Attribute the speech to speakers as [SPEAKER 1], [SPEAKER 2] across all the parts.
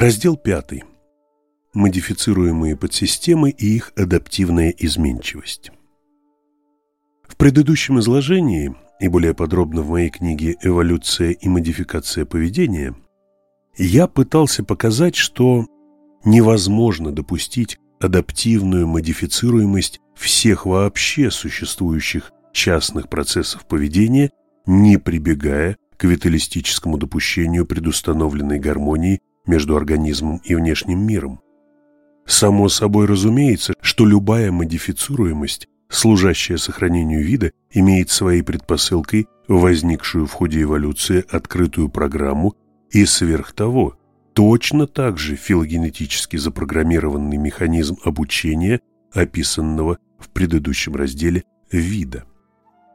[SPEAKER 1] Раздел 5. Модифицируемые подсистемы и их адаптивная изменчивость. В предыдущем изложении, и более подробно в моей книге «Эволюция и модификация поведения», я пытался показать, что невозможно допустить адаптивную модифицируемость всех вообще существующих частных процессов поведения, не прибегая к виталистическому допущению предустановленной гармонии между организмом и внешним миром. Само собой разумеется, что любая модифицируемость, служащая сохранению вида, имеет своей предпосылкой возникшую в ходе эволюции открытую программу и сверх того, точно так же филогенетически запрограммированный механизм обучения, описанного в предыдущем разделе вида.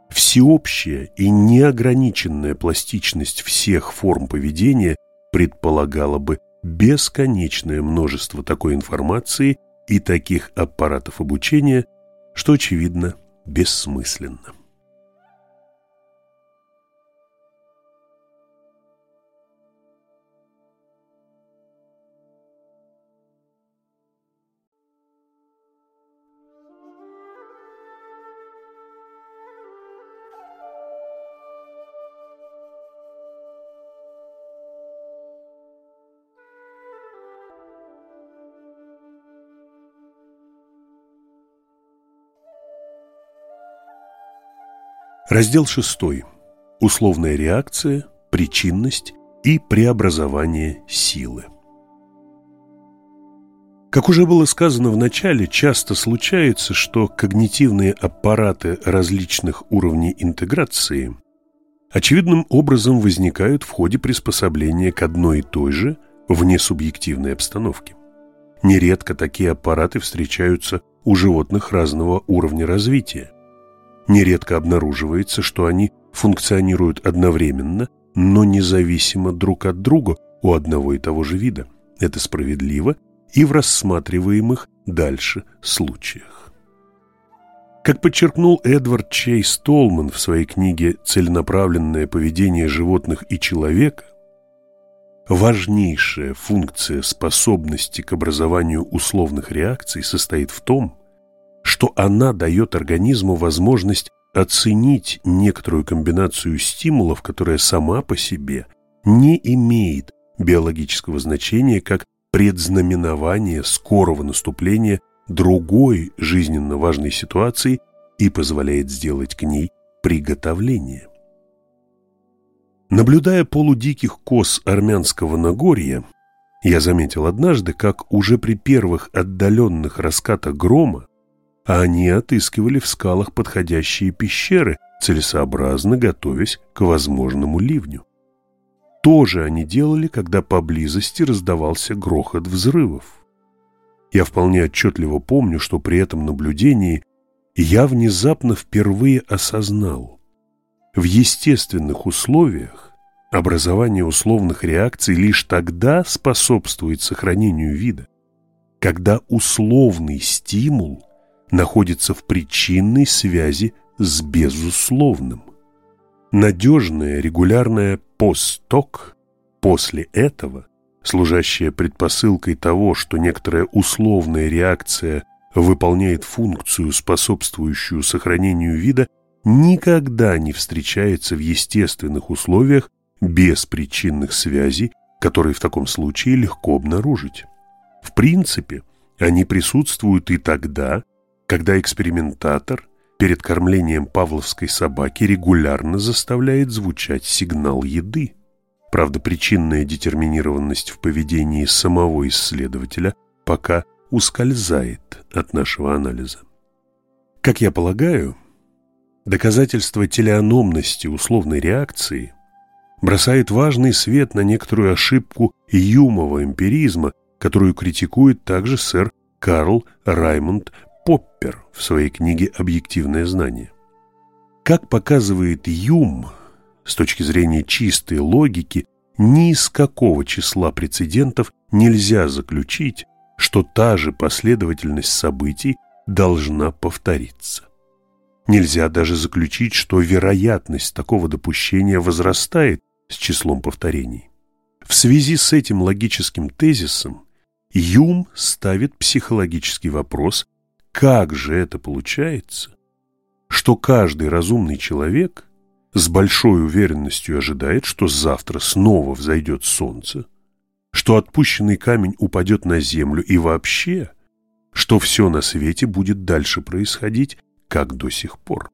[SPEAKER 1] Всеобщая и неограниченная пластичность всех форм поведения предполагала бы бесконечное множество такой информации и таких аппаратов обучения, что, очевидно, бессмысленно. Раздел 6. Условная реакция, причинность и преобразование силы. Как уже было сказано в начале, часто случается, что когнитивные аппараты различных уровней интеграции очевидным образом возникают в ходе приспособления к одной и той же внесубъективной обстановке. Нередко такие аппараты встречаются у животных разного уровня развития. Нередко обнаруживается, что они функционируют одновременно, но независимо друг от друга у одного и того же вида. Это справедливо и в рассматриваемых дальше случаях. Как подчеркнул Эдвард Чейз Толман в своей книге «Целенаправленное поведение животных и человека», важнейшая функция способности к образованию условных реакций состоит в том, что она дает организму возможность оценить некоторую комбинацию стимулов, которая сама по себе не имеет биологического значения как предзнаменование скорого наступления другой жизненно важной ситуации и позволяет сделать к ней приготовление. Наблюдая полудиких коз армянского Нагорья, я заметил однажды, как уже при первых отдаленных раскатах грома они отыскивали в скалах подходящие пещеры, целесообразно готовясь к возможному ливню. То же они делали, когда поблизости раздавался грохот взрывов. Я вполне отчетливо помню, что при этом наблюдении я внезапно впервые осознал, в естественных условиях образование условных реакций лишь тогда способствует сохранению вида, когда условный стимул находится в причинной связи с безусловным. Надежная регулярная посток после этого, служащая предпосылкой того, что некоторая условная реакция выполняет функцию, способствующую сохранению вида, никогда не встречается в естественных условиях без причинных связей, которые в таком случае легко обнаружить. В принципе, они присутствуют и тогда, когда экспериментатор перед кормлением павловской собаки регулярно заставляет звучать сигнал еды. Правда, причинная детерминированность в поведении самого исследователя пока ускользает от нашего анализа. Как я полагаю, доказательство телеономности условной реакции бросает важный свет на некоторую ошибку юмового эмпиризма, которую критикует также сэр Карл Раймонд Поппер в своей книге «Объективное знание». Как показывает Юм, с точки зрения чистой логики, ни из какого числа прецедентов нельзя заключить, что та же последовательность событий должна повториться. Нельзя даже заключить, что вероятность такого допущения возрастает с числом повторений. В связи с этим логическим тезисом Юм ставит психологический вопрос, как же это получается, что каждый разумный человек с большой уверенностью ожидает, что завтра снова взойдет солнце, что отпущенный камень упадет на землю и вообще, что все на свете будет дальше происходить, как до сих пор.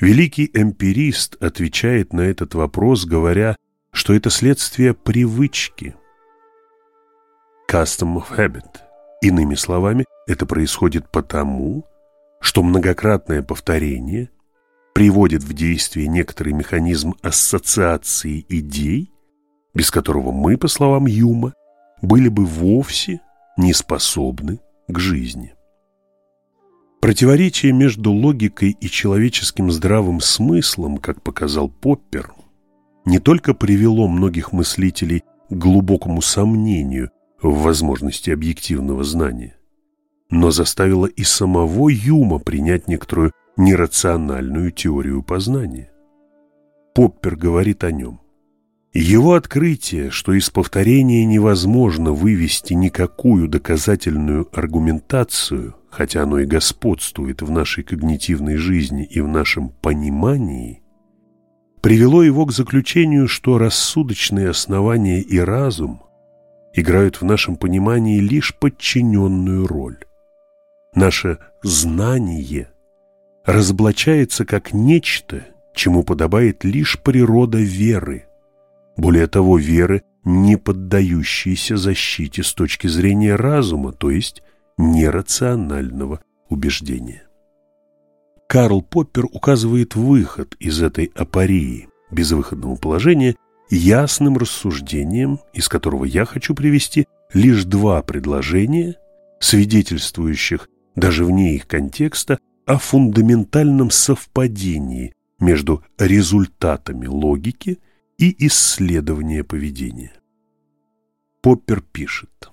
[SPEAKER 1] Великий эмпирист отвечает на этот вопрос, говоря, что это следствие привычки. Custom of habit. Иными словами, это происходит потому, что многократное повторение приводит в действие некоторый механизм ассоциации идей, без которого мы, по словам Юма, были бы вовсе не способны к жизни. Противоречие между логикой и человеческим здравым смыслом, как показал Поппер, не только привело многих мыслителей к глубокому сомнению в возможности объективного знания, но заставило и самого Юма принять некоторую нерациональную теорию познания. Поппер говорит о нем. Его открытие, что из повторения невозможно вывести никакую доказательную аргументацию, хотя оно и господствует в нашей когнитивной жизни и в нашем понимании, привело его к заключению, что рассудочные основания и разум играют в нашем понимании лишь подчиненную роль. Наше знание разоблачается как нечто, чему подобает лишь природа веры. Более того, веры, не поддающиеся защите с точки зрения разума, то есть нерационального убеждения. Карл Поппер указывает выход из этой апории, безвыходного положения, ясным рассуждением, из которого я хочу привести лишь два предложения, свидетельствующих даже вне их контекста о фундаментальном совпадении между результатами логики и исследования поведения. Поппер пишет,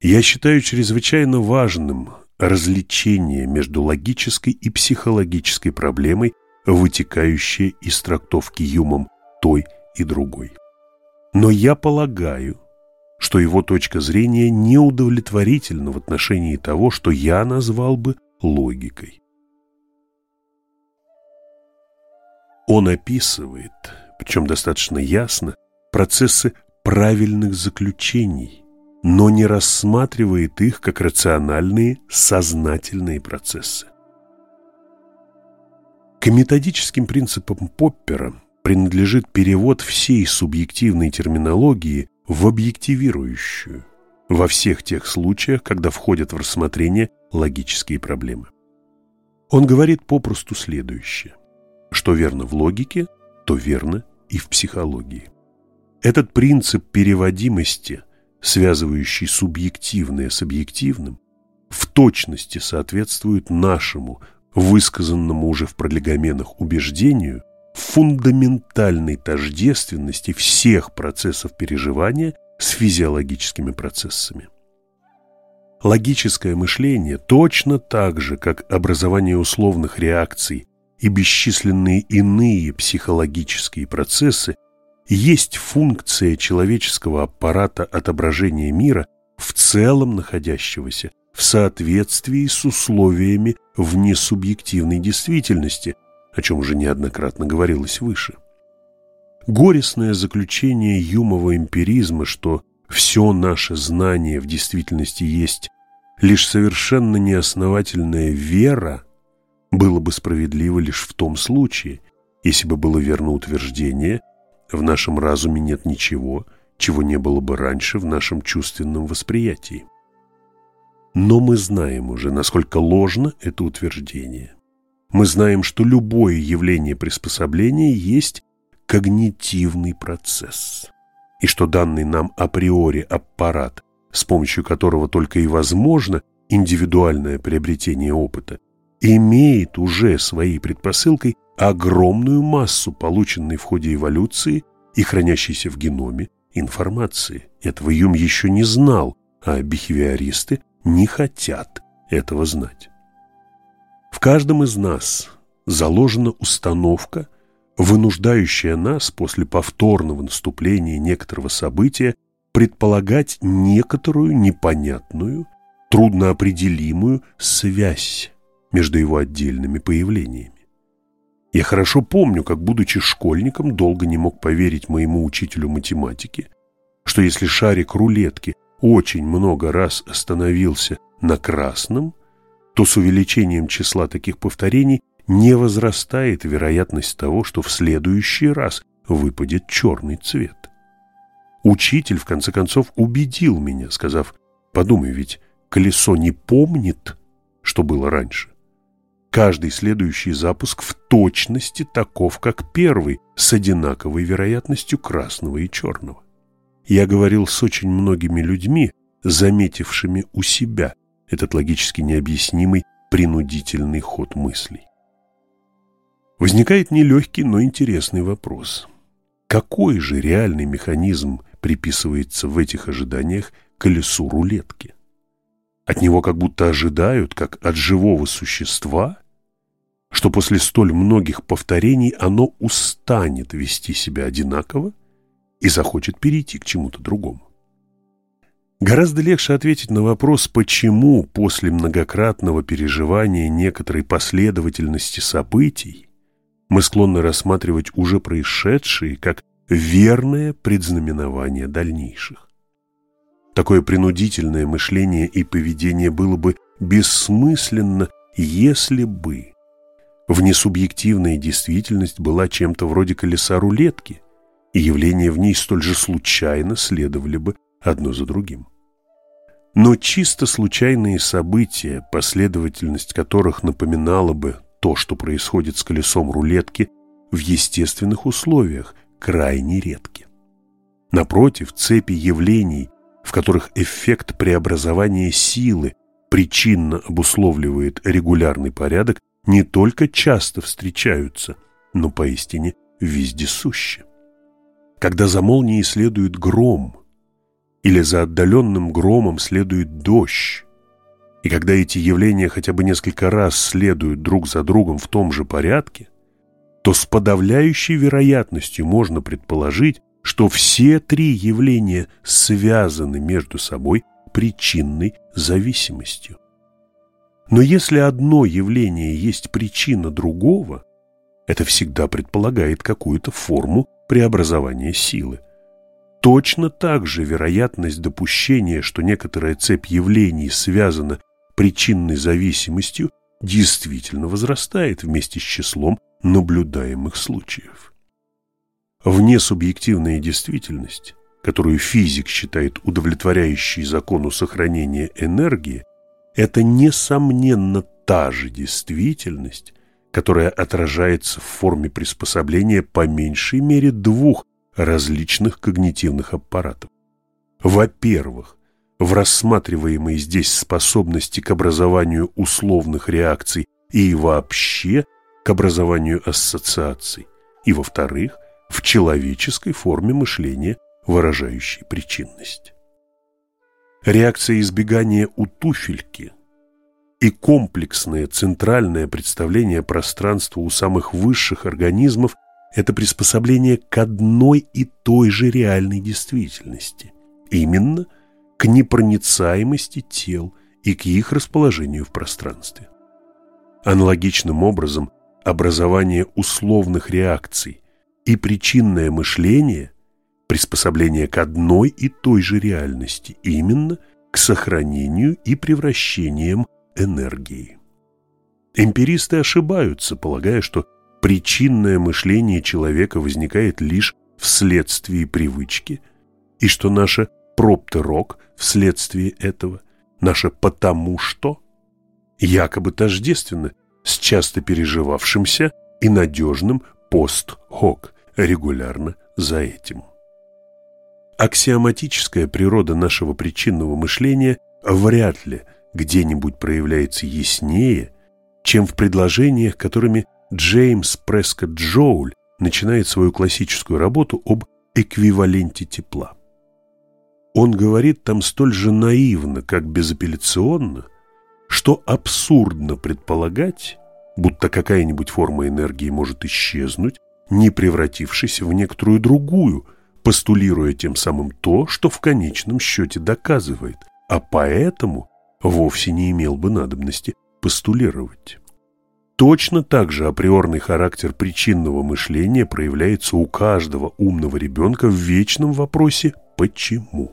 [SPEAKER 1] «Я считаю чрезвычайно важным развлечение между логической и психологической проблемой, вытекающей из трактовки Юмом той и другой. Но я полагаю, что его точка зрения неудовлетворительна в отношении того, что я назвал бы логикой. Он описывает, причем достаточно ясно, процессы правильных заключений, но не рассматривает их как рациональные сознательные процессы. К методическим принципам Поппера принадлежит перевод всей субъективной терминологии в объективирующую во всех тех случаях, когда входят в рассмотрение логические проблемы. Он говорит попросту следующее. Что верно в логике, то верно и в психологии. Этот принцип переводимости, связывающий субъективное с объективным, в точности соответствует нашему, высказанному уже в пролегоменах убеждению, фундаментальной тождественности всех процессов переживания с физиологическими процессами. Логическое мышление точно так же, как образование условных реакций и бесчисленные иные психологические процессы, есть функция человеческого аппарата отображения мира в целом находящегося в соответствии с условиями внесубъективной действительности, о чем уже неоднократно говорилось выше. Горестное заключение юмового эмпиризма, что все наше знание в действительности есть лишь совершенно неосновательная вера было бы справедливо лишь в том случае, если бы было верно утверждение «в нашем разуме нет ничего, чего не было бы раньше в нашем чувственном восприятии». Но мы знаем уже, насколько ложно это утверждение. Мы знаем, что любое явление приспособления есть когнитивный процесс, и что данный нам априори аппарат с помощью которого только и возможно индивидуальное приобретение опыта, имеет уже своей предпосылкой огромную массу полученной в ходе эволюции и хранящейся в геноме информации. Этого Юм еще не знал, а бихевиористы не хотят этого знать. В каждом из нас заложена установка, вынуждающая нас после повторного наступления некоторого события предполагать некоторую непонятную, трудноопределимую связь между его отдельными появлениями. Я хорошо помню, как, будучи школьником, долго не мог поверить моему учителю математики, что если шарик рулетки очень много раз остановился на красном, то с увеличением числа таких повторений не возрастает вероятность того, что в следующий раз выпадет черный цвет. Учитель, в конце концов, убедил меня, сказав, подумай, ведь колесо не помнит, что было раньше. Каждый следующий запуск в точности таков, как первый, с одинаковой вероятностью красного и черного. Я говорил с очень многими людьми, заметившими у себя этот логически необъяснимый принудительный ход мыслей. Возникает нелегкий, но интересный вопрос. Какой же реальный механизм приписывается в этих ожиданиях колесу рулетки? От него как будто ожидают, как от живого существа, что после столь многих повторений оно устанет вести себя одинаково и захочет перейти к чему-то другому. Гораздо легче ответить на вопрос, почему после многократного переживания некоторой последовательности событий мы склонны рассматривать уже происшедшие как верное предзнаменование дальнейших. Такое принудительное мышление и поведение было бы бессмысленно, если бы внесубъективная действительность была чем-то вроде колеса рулетки, и явления в ней столь же случайно следовали бы одно за другим. Но чисто случайные события, последовательность которых напоминала бы то, что происходит с колесом рулетки, в естественных условиях крайне редки. Напротив, цепи явлений, в которых эффект преобразования силы причинно обусловливает регулярный порядок, не только часто встречаются, но поистине вездесущи. Когда за молнией следует гром, или за отдаленным громом следует дождь, и когда эти явления хотя бы несколько раз следуют друг за другом в том же порядке, то с подавляющей вероятностью можно предположить, что все три явления связаны между собой причинной зависимостью. Но если одно явление есть причина другого, это всегда предполагает какую-то форму преобразования силы. Точно так же вероятность допущения, что некоторая цепь явлений связана причинной зависимостью, действительно возрастает вместе с числом наблюдаемых случаев. Внесубъективная действительность, которую физик считает удовлетворяющей закону сохранения энергии, это, несомненно, та же действительность, которая отражается в форме приспособления по меньшей мере двух различных когнитивных аппаратов. Во-первых, в рассматриваемой здесь способности к образованию условных реакций и вообще к образованию ассоциаций, и, во-вторых, в человеческой форме мышления, выражающей причинность. Реакция избегания у туфельки и комплексное центральное представление пространства у самых высших организмов – это приспособление к одной и той же реальной действительности, именно к непроницаемости тел и к их расположению в пространстве. Аналогичным образом образование условных реакций и причинное мышление приспособление к одной и той же реальности, именно к сохранению и превращениям энергии. Эмпиристы ошибаются, полагая, что причинное мышление человека возникает лишь вследствие привычки, и что наше проптерок вследствие этого, наше «потому что» якобы тождественно с часто переживавшимся и надежным пост-хок регулярно за этим. Аксиоматическая природа нашего причинного мышления вряд ли где-нибудь проявляется яснее, чем в предложениях, которыми Джеймс Прескотт Джоуль начинает свою классическую работу об эквиваленте тепла. Он говорит там столь же наивно, как безапелляционно, что абсурдно предполагать, будто какая-нибудь форма энергии может исчезнуть не превратившись в некоторую другую, постулируя тем самым то, что в конечном счете доказывает, а поэтому вовсе не имел бы надобности постулировать. Точно так же априорный характер причинного мышления проявляется у каждого умного ребенка в вечном вопросе «почему?».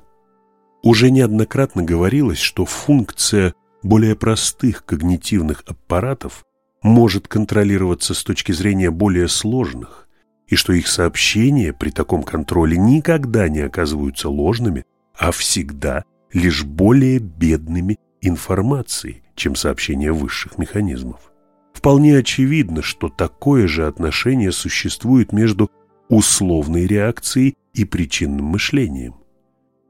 [SPEAKER 1] Уже неоднократно говорилось, что функция более простых когнитивных аппаратов может контролироваться с точки зрения более сложных, и что их сообщения при таком контроле никогда не оказываются ложными, а всегда лишь более бедными информацией, чем сообщения высших механизмов. Вполне очевидно, что такое же отношение существует между условной реакцией и причинным мышлением.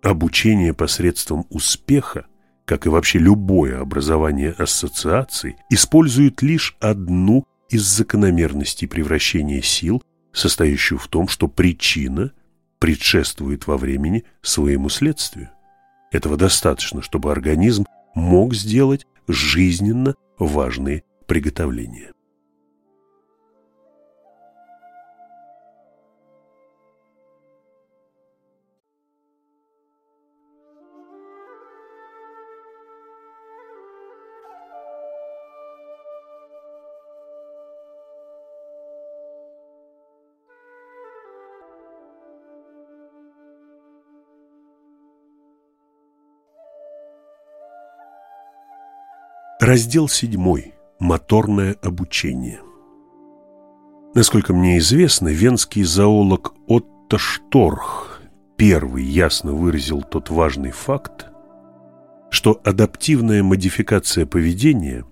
[SPEAKER 1] Обучение посредством успеха, как и вообще любое образование ассоциаций, использует лишь одну из закономерностей превращения сил, состоящую в том, что причина предшествует во времени своему следствию. Этого достаточно, чтобы организм мог сделать жизненно важные приготовления. Раздел 7. Моторное обучение. Насколько мне известно, венский зоолог Отто Шторх первый ясно выразил тот важный факт, что адаптивная модификация поведения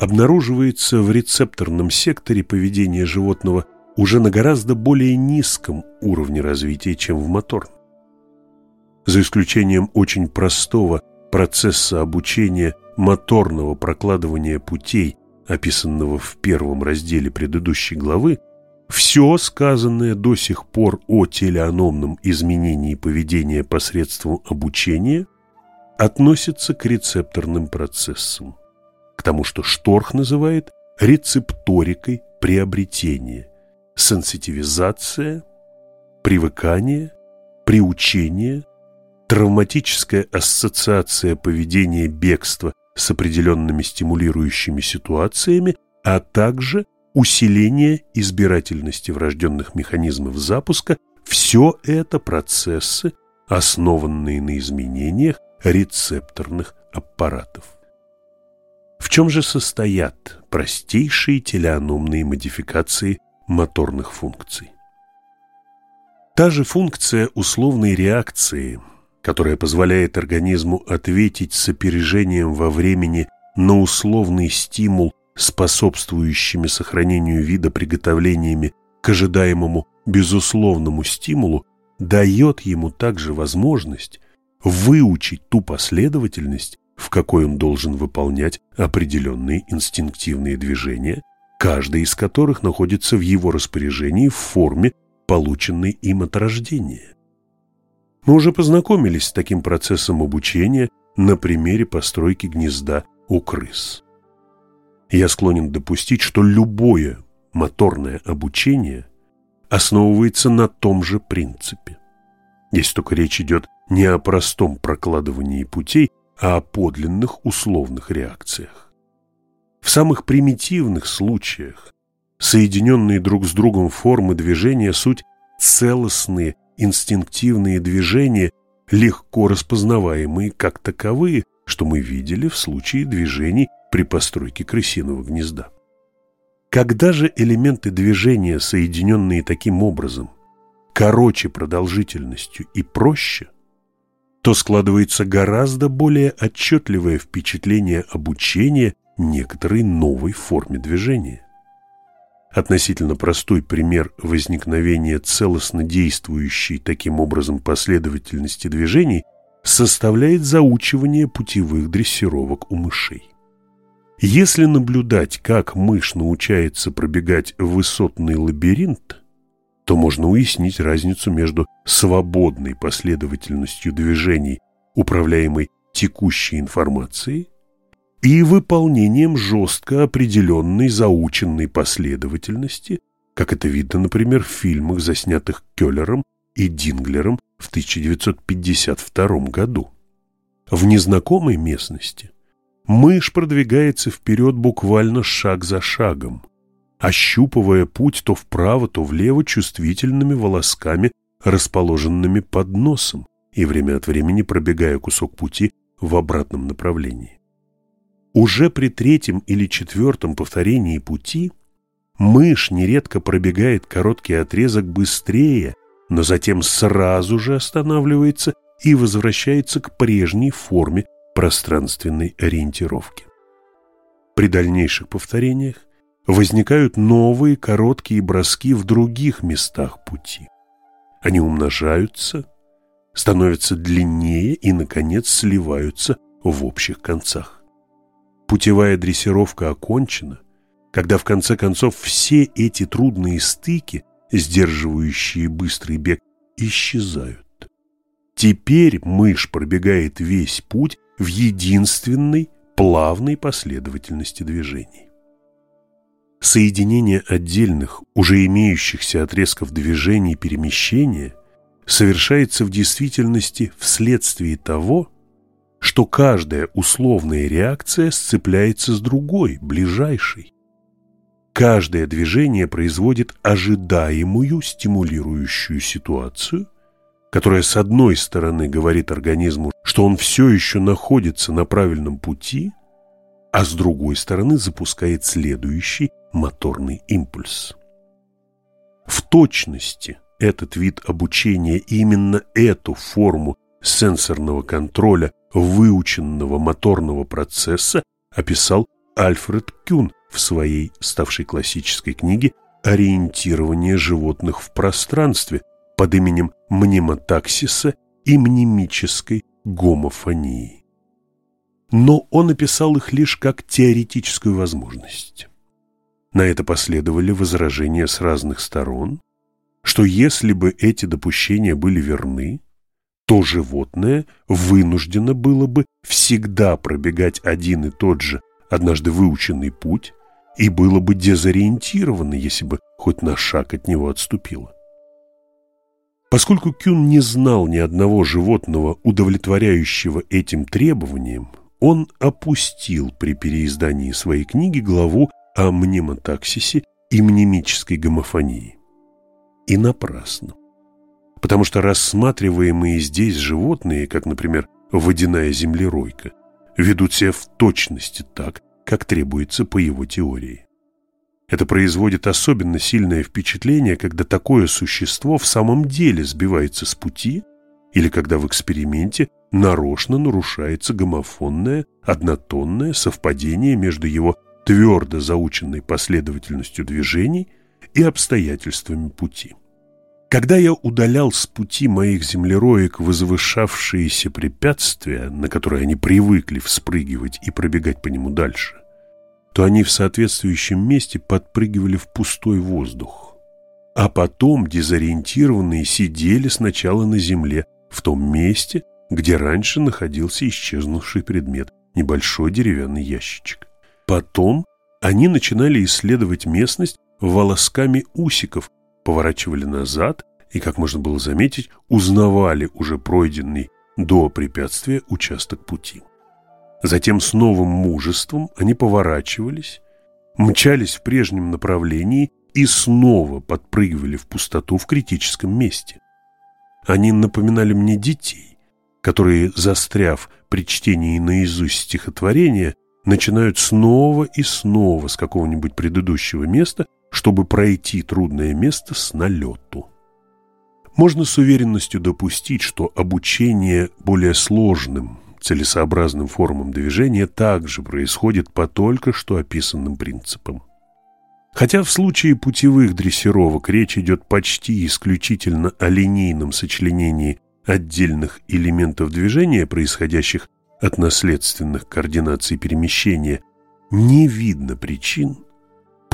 [SPEAKER 1] обнаруживается в рецепторном секторе поведения животного уже на гораздо более низком уровне развития, чем в моторном. За исключением очень простого процесса обучения моторного прокладывания путей, описанного в первом разделе предыдущей главы, все сказанное до сих пор о телеаномном изменении поведения посредством обучения относится к рецепторным процессам, к тому, что Шторх называет рецепторикой приобретения, сенситивизация, привыкание, приучение, травматическая ассоциация поведения бегства с определенными стимулирующими ситуациями, а также усиление избирательности врожденных механизмов запуска – все это процессы, основанные на изменениях рецепторных аппаратов. В чем же состоят простейшие телеаномные модификации моторных функций? Та же функция условной реакции – которая позволяет организму ответить с опережением во времени на условный стимул, способствующими сохранению вида приготовлениями к ожидаемому безусловному стимулу, дает ему также возможность выучить ту последовательность, в какой он должен выполнять определенные инстинктивные движения, каждый из которых находится в его распоряжении в форме, полученной им от рождения. Мы уже познакомились с таким процессом обучения на примере постройки гнезда у крыс. Я склонен допустить, что любое моторное обучение основывается на том же принципе. Если только речь идет не о простом прокладывании путей, а о подлинных условных реакциях. В самых примитивных случаях соединенные друг с другом формы движения суть целостные инстинктивные движения, легко распознаваемые как таковые, что мы видели в случае движений при постройке крысиного гнезда. Когда же элементы движения, соединенные таким образом, короче продолжительностью и проще, то складывается гораздо более отчетливое впечатление обучения некоторой новой форме движения. Относительно простой пример возникновения целостно действующей таким образом последовательности движений составляет заучивание путевых дрессировок у мышей. Если наблюдать, как мышь научается пробегать высотный лабиринт, то можно уяснить разницу между свободной последовательностью движений, управляемой текущей информацией, и выполнением жестко определенной заученной последовательности, как это видно, например, в фильмах, заснятых Келлером и Динглером в 1952 году. В незнакомой местности мышь продвигается вперед буквально шаг за шагом, ощупывая путь то вправо, то влево чувствительными волосками, расположенными под носом, и время от времени пробегая кусок пути в обратном направлении. Уже при третьем или четвертом повторении пути мышь нередко пробегает короткий отрезок быстрее, но затем сразу же останавливается и возвращается к прежней форме пространственной ориентировки. При дальнейших повторениях возникают новые короткие броски в других местах пути. Они умножаются, становятся длиннее и, наконец, сливаются в общих концах. Путевая дрессировка окончена, когда в конце концов все эти трудные стыки, сдерживающие быстрый бег, исчезают. Теперь мышь пробегает весь путь в единственной плавной последовательности движений. Соединение отдельных, уже имеющихся отрезков движения и перемещения совершается в действительности вследствие того, что каждая условная реакция сцепляется с другой, ближайшей. Каждое движение производит ожидаемую стимулирующую ситуацию, которая с одной стороны говорит организму, что он все еще находится на правильном пути, а с другой стороны запускает следующий моторный импульс. В точности этот вид обучения именно эту форму сенсорного контроля выученного моторного процесса описал Альфред Кюн в своей, ставшей классической книге «Ориентирование животных в пространстве», под именем мнемотаксиса и мнемической гомофонии. Но он описал их лишь как теоретическую возможность. На это последовали возражения с разных сторон, что если бы эти допущения были верны, то животное вынуждено было бы всегда пробегать один и тот же однажды выученный путь и было бы дезориентировано, если бы хоть на шаг от него отступило. Поскольку Кюн не знал ни одного животного, удовлетворяющего этим требованиям, он опустил при переиздании своей книги главу о мнемотаксисе и мнемической гомофонии. И напрасно. Потому что рассматриваемые здесь животные, как, например, водяная землеройка, ведут себя в точности так, как требуется по его теории. Это производит особенно сильное впечатление, когда такое существо в самом деле сбивается с пути или когда в эксперименте нарочно нарушается гомофонное, однотонное совпадение между его твердо заученной последовательностью движений и обстоятельствами пути. Когда я удалял с пути моих землероек возвышавшиеся препятствия, на которые они привыкли вспрыгивать и пробегать по нему дальше, то они в соответствующем месте подпрыгивали в пустой воздух. А потом дезориентированные сидели сначала на земле, в том месте, где раньше находился исчезнувший предмет, небольшой деревянный ящичек. Потом они начинали исследовать местность волосками усиков, поворачивали назад и, как можно было заметить, узнавали уже пройденный до препятствия участок пути. Затем с новым мужеством они поворачивались, мчались в прежнем направлении и снова подпрыгивали в пустоту в критическом месте. Они напоминали мне детей, которые, застряв при чтении наизусть стихотворения, начинают снова и снова с какого-нибудь предыдущего места, чтобы пройти трудное место с налету. Можно с уверенностью допустить, что обучение более сложным, целесообразным формам движения также происходит по только что описанным принципам. Хотя в случае путевых дрессировок речь идет почти исключительно о линейном сочленении отдельных элементов движения, происходящих от наследственных координаций перемещения, не видно причин,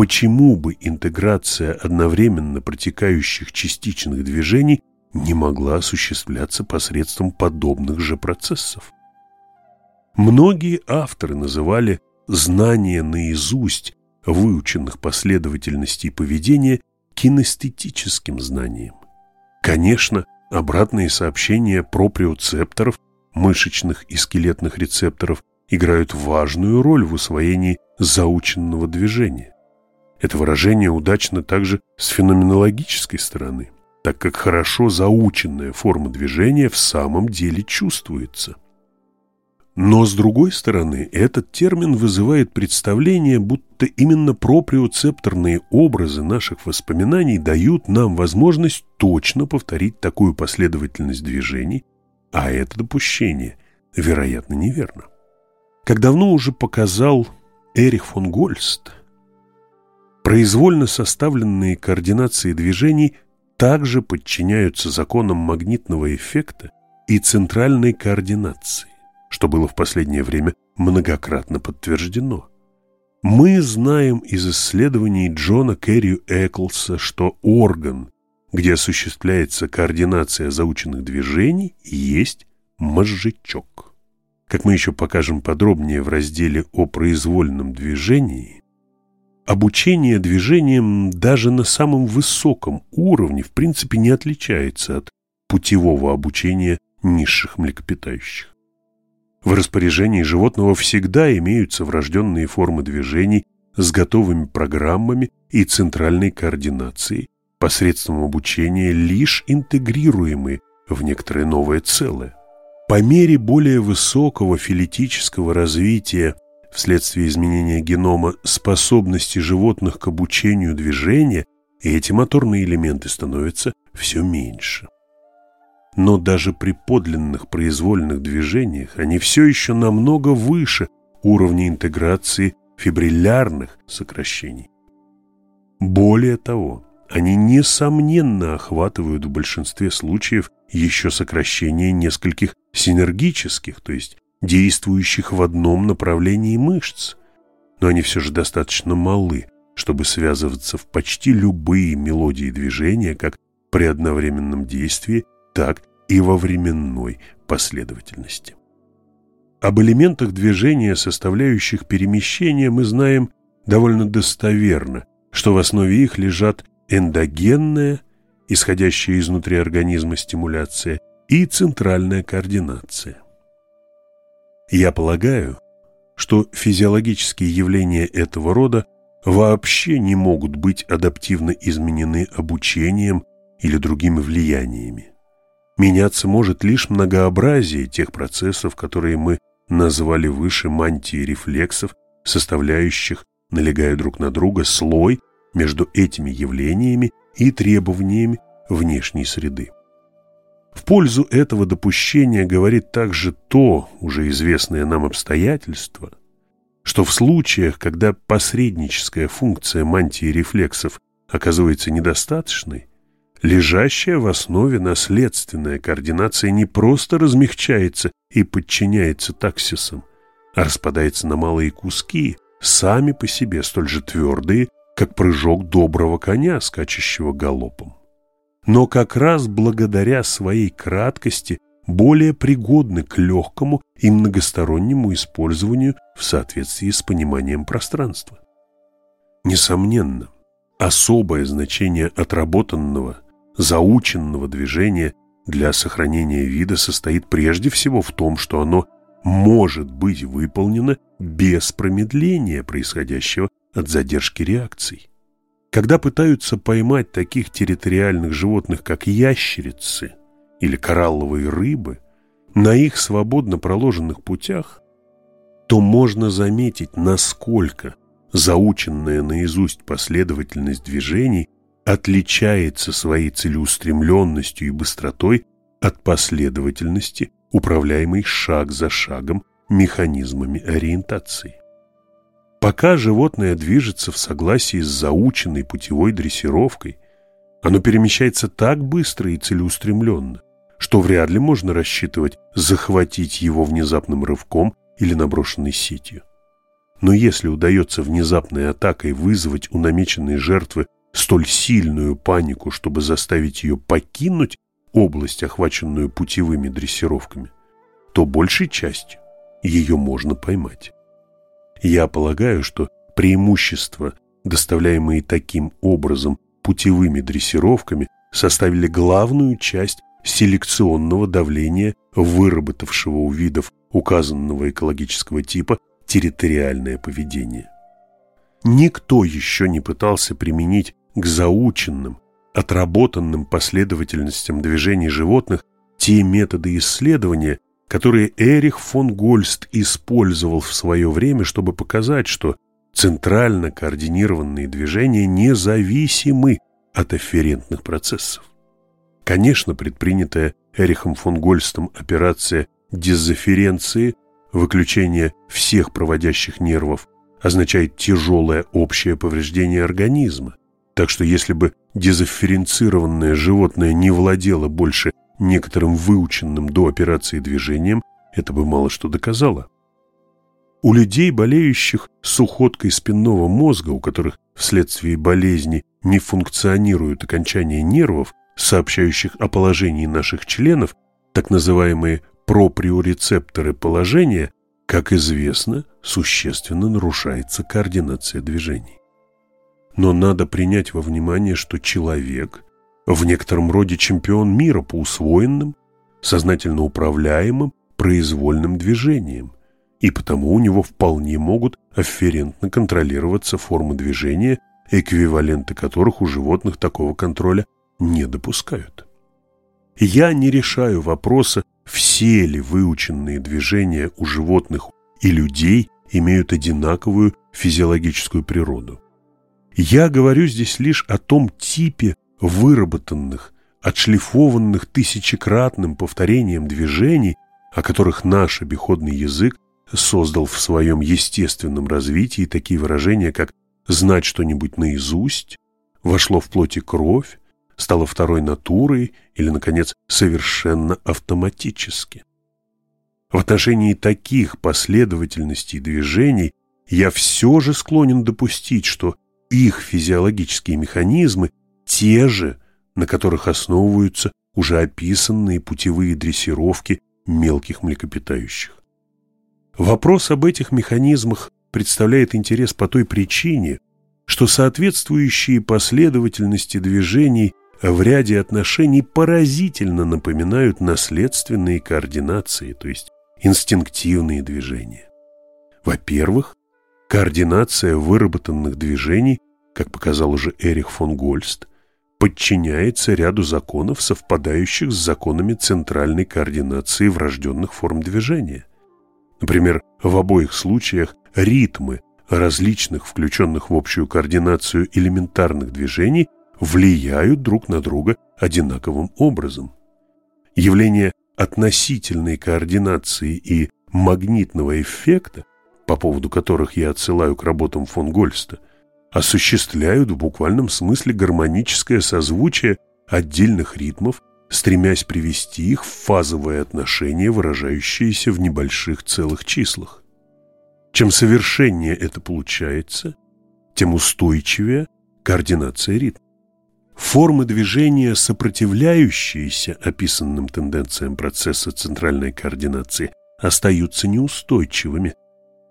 [SPEAKER 1] почему бы интеграция одновременно протекающих частичных движений не могла осуществляться посредством подобных же процессов. Многие авторы называли знание наизусть выученных последовательностей поведения кинестетическим знанием. Конечно, обратные сообщения проприоцепторов, мышечных и скелетных рецепторов играют важную роль в усвоении заученного движения. Это выражение удачно также с феноменологической стороны, так как хорошо заученная форма движения в самом деле чувствуется. Но, с другой стороны, этот термин вызывает представление, будто именно проприоцепторные образы наших воспоминаний дают нам возможность точно повторить такую последовательность движений, а это допущение, вероятно, неверно. Как давно уже показал Эрих фон Гольст, произвольно составленные координации движений также подчиняются законам магнитного эффекта и центральной координации что было в последнее время многократно подтверждено. Мы знаем из исследований Джона Керри Эклса, что орган, где осуществляется координация заученных движений, есть мозжечок. Как мы еще покажем подробнее в разделе о произвольном движении, обучение движением даже на самом высоком уровне в принципе не отличается от путевого обучения низших млекопитающих. В распоряжении животного всегда имеются врожденные формы движений с готовыми программами и центральной координацией, посредством обучения лишь интегрируемые в некоторое новое целое. По мере более высокого филетического развития вследствие изменения генома способности животных к обучению движения, эти моторные элементы становятся все меньше. Но даже при подлинных произвольных движениях они все еще намного выше уровня интеграции фибриллярных сокращений. Более того, они несомненно охватывают в большинстве случаев еще сокращение нескольких синергических, то есть действующих в одном направлении мышц, но они все же достаточно малы, чтобы связываться в почти любые мелодии движения как при одновременном действии, так и во временной последовательности. Об элементах движения, составляющих перемещение, мы знаем довольно достоверно, что в основе их лежат эндогенная, исходящая изнутри организма стимуляция, и центральная координация. Я полагаю, что физиологические явления этого рода вообще не могут быть адаптивно изменены обучением или другими влияниями. Меняться может лишь многообразие тех процессов, которые мы назвали выше мантией рефлексов, составляющих, налегая друг на друга, слой между этими явлениями и требованиями внешней среды. В пользу этого допущения говорит также то, уже известное нам обстоятельство, что в случаях, когда посредническая функция мантии рефлексов оказывается недостаточной, Лежащая в основе наследственная координация не просто размягчается и подчиняется таксисам, а распадается на малые куски, сами по себе столь же твердые, как прыжок доброго коня, скачущего галопом. Но как раз благодаря своей краткости более пригодны к легкому и многостороннему использованию в соответствии с пониманием пространства. Несомненно, особое значение отработанного – заученного движения для сохранения вида состоит прежде всего в том, что оно может быть выполнено без промедления, происходящего от задержки реакций. Когда пытаются поймать таких территориальных животных, как ящерицы или коралловые рыбы, на их свободно проложенных путях, то можно заметить, насколько заученная наизусть последовательность движений отличается своей целеустремленностью и быстротой от последовательности, управляемой шаг за шагом механизмами ориентации. Пока животное движется в согласии с заученной путевой дрессировкой, оно перемещается так быстро и целеустремленно, что вряд ли можно рассчитывать захватить его внезапным рывком или наброшенной сетью. Но если удается внезапной атакой вызвать у намеченной жертвы столь сильную панику, чтобы заставить ее покинуть область, охваченную путевыми дрессировками, то большей частью ее можно поймать. Я полагаю, что преимущества, доставляемые таким образом путевыми дрессировками составили главную часть селекционного давления выработавшего у видов указанного экологического типа территориальное поведение. Никто еще не пытался применить к заученным, отработанным последовательностям движений животных те методы исследования, которые Эрих фон Гольст использовал в свое время, чтобы показать, что центрально координированные движения независимы от афферентных процессов. Конечно, предпринятая Эрихом фон Гольстом операция дезоференции, выключение всех проводящих нервов, означает тяжелое общее повреждение организма. Так что если бы дезоференцированное животное не владело больше некоторым выученным до операции движением, это бы мало что доказало. У людей, болеющих сухоткой спинного мозга, у которых вследствие болезни не функционируют окончания нервов, сообщающих о положении наших членов, так называемые проприорецепторы положения, как известно, существенно нарушается координация движений. Но надо принять во внимание, что человек в некотором роде чемпион мира по усвоенным, сознательно управляемым, произвольным движениям, и потому у него вполне могут афферентно контролироваться формы движения, эквиваленты которых у животных такого контроля не допускают. Я не решаю вопроса, все ли выученные движения у животных и людей имеют одинаковую физиологическую природу. Я говорю здесь лишь о том типе выработанных, отшлифованных тысячекратным повторением движений, о которых наш обиходный язык создал в своем естественном развитии такие выражения, как «знать что-нибудь наизусть», «вошло в плоти кровь», стало второй натурой или, наконец, совершенно автоматически. В отношении таких последовательностей движений я все же склонен допустить, что их физиологические механизмы те же, на которых основываются уже описанные путевые дрессировки мелких млекопитающих. Вопрос об этих механизмах представляет интерес по той причине, что соответствующие последовательности движений в ряде отношений поразительно напоминают наследственные координации, то есть инстинктивные движения. Во-первых, координация выработанных движений, как показал уже Эрих фон Гольст, подчиняется ряду законов, совпадающих с законами центральной координации врожденных форм движения. Например, в обоих случаях ритмы различных включенных в общую координацию элементарных движений влияют друг на друга одинаковым образом. Явление относительной координации и магнитного эффекта, по поводу которых я отсылаю к работам фон Гольста, осуществляют в буквальном смысле гармоническое созвучие отдельных ритмов, стремясь привести их в фазовое отношение, выражающееся в небольших целых числах. Чем совершеннее это получается, тем устойчивее координация ритма. Формы движения, сопротивляющиеся описанным тенденциям процесса центральной координации, остаются неустойчивыми,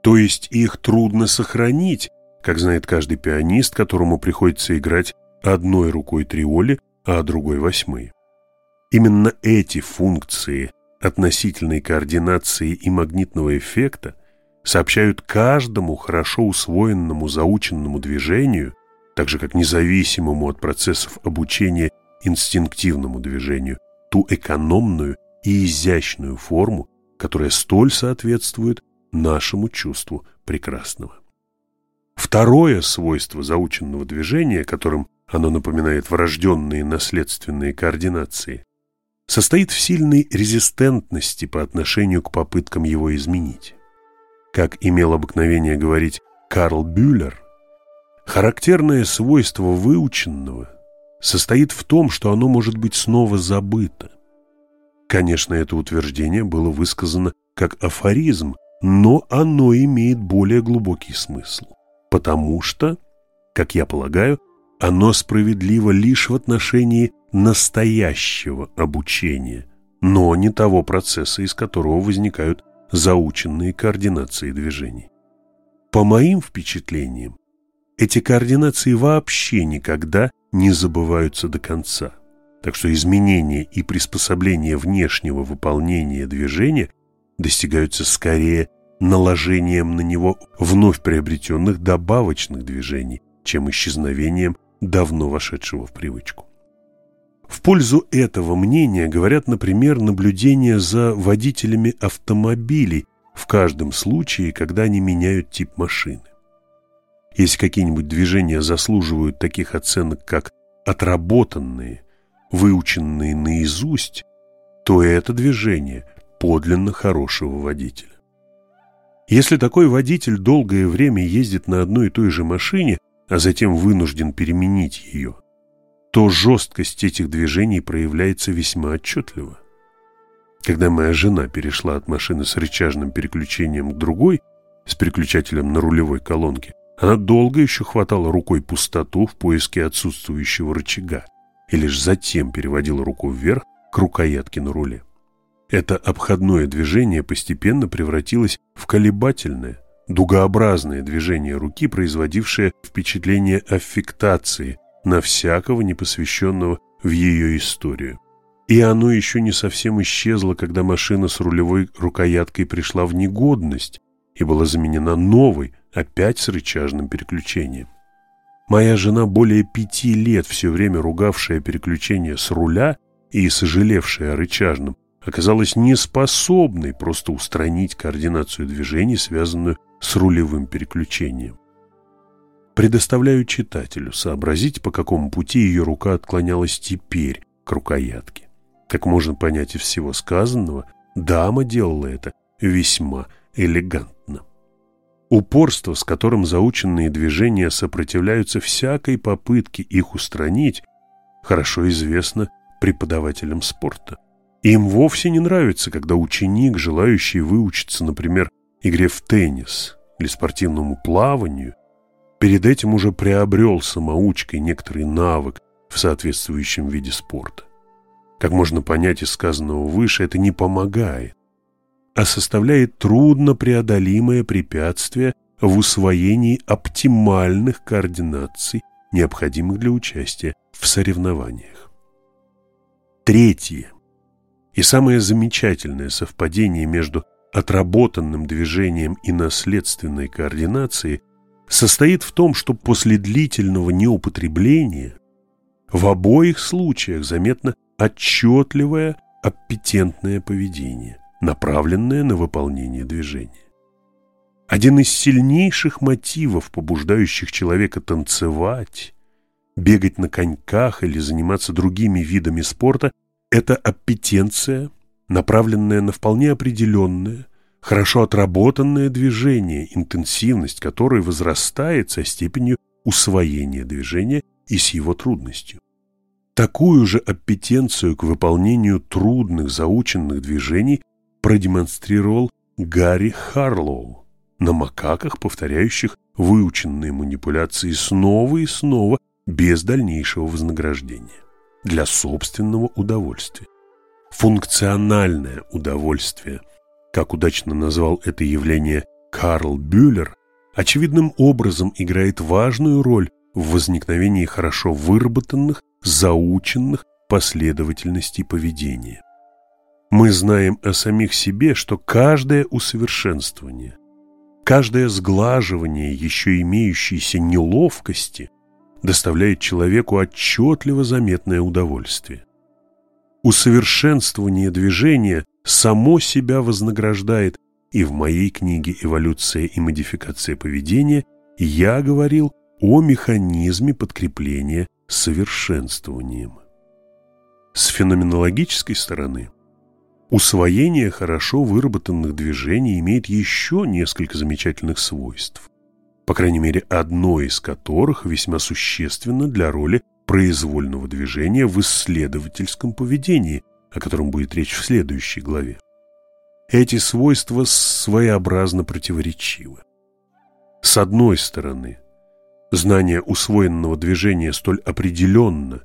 [SPEAKER 1] то есть их трудно сохранить, как знает каждый пианист, которому приходится играть одной рукой триоли, а другой восьмые. Именно эти функции относительной координации и магнитного эффекта сообщают каждому хорошо усвоенному заученному движению так же как независимому от процессов обучения инстинктивному движению, ту экономную и изящную форму, которая столь соответствует нашему чувству прекрасного. Второе свойство заученного движения, которым оно напоминает врожденные наследственные координации, состоит в сильной резистентности по отношению к попыткам его изменить. Как имел обыкновение говорить Карл Бюллер, Характерное свойство выученного состоит в том, что оно может быть снова забыто. Конечно, это утверждение было высказано как афоризм, но оно имеет более глубокий смысл, потому что, как я полагаю, оно справедливо лишь в отношении настоящего обучения, но не того процесса, из которого возникают заученные координации движений. По моим впечатлениям, эти координации вообще никогда не забываются до конца. Так что изменение и приспособление внешнего выполнения движения достигаются скорее наложением на него вновь приобретенных добавочных движений, чем исчезновением давно вошедшего в привычку. В пользу этого мнения говорят, например, наблюдения за водителями автомобилей в каждом случае, когда они меняют тип машины. Если какие-нибудь движения заслуживают таких оценок, как отработанные, выученные наизусть, то это движение подлинно хорошего водителя. Если такой водитель долгое время ездит на одной и той же машине, а затем вынужден переменить ее, то жесткость этих движений проявляется весьма отчетливо. Когда моя жена перешла от машины с рычажным переключением к другой, с переключателем на рулевой колонке, она долго еще хватала рукой пустоту в поиске отсутствующего рычага и лишь затем переводила руку вверх к рукоятке на руле. Это обходное движение постепенно превратилось в колебательное, дугообразное движение руки, производившее впечатление аффектации на всякого непосвященного в ее историю. И оно еще не совсем исчезло, когда машина с рулевой рукояткой пришла в негодность и была заменена новой, опять с рычажным переключением. Моя жена более пяти лет все время ругавшая переключение с руля и сожалевшая о рычажном, оказалась неспособной просто устранить координацию движений, связанную с рулевым переключением. Предоставляю читателю сообразить, по какому пути ее рука отклонялась теперь к рукоятке. Как можно понять из всего сказанного, дама делала это весьма элегантно. Упорство, с которым заученные движения сопротивляются всякой попытке их устранить, хорошо известно преподавателям спорта. Им вовсе не нравится, когда ученик, желающий выучиться, например, игре в теннис или спортивному плаванию, перед этим уже приобрел самоучкой некоторый навык в соответствующем виде спорта. Как можно понять из сказанного выше, это не помогает, а составляет труднопреодолимое препятствие в усвоении оптимальных координаций, необходимых для участия в соревнованиях. Третье и самое замечательное совпадение между отработанным движением и наследственной координацией состоит в том, что после длительного неупотребления в обоих случаях заметно отчетливое аппетентное поведение, направленное на выполнение движения. Один из сильнейших мотивов, побуждающих человека танцевать, бегать на коньках или заниматься другими видами спорта, это аппетенция, направленная на вполне определенное, хорошо отработанное движение, интенсивность которой возрастает со степенью усвоения движения и с его трудностью. Такую же аппетенцию к выполнению трудных заученных движений продемонстрировал Гарри Харлоу на макаках, повторяющих выученные манипуляции снова и снова без дальнейшего вознаграждения для собственного удовольствия. Функциональное удовольствие, как удачно назвал это явление Карл Бюллер, очевидным образом играет важную роль в возникновении хорошо выработанных, заученных последовательностей поведения. Мы знаем о самих себе, что каждое усовершенствование, каждое сглаживание еще имеющейся неловкости доставляет человеку отчетливо заметное удовольствие. Усовершенствование движения само себя вознаграждает, и в моей книге «Эволюция и модификация поведения» я говорил о механизме подкрепления совершенствованием. С феноменологической стороны усвоение хорошо выработанных движений имеет еще несколько замечательных свойств по крайней мере одно из которых весьма существенно для роли произвольного движения в исследовательском поведении, о котором будет речь в следующей главе. Эти свойства своеобразно противоречивы. С одной стороны, знание усвоенного движения столь определенно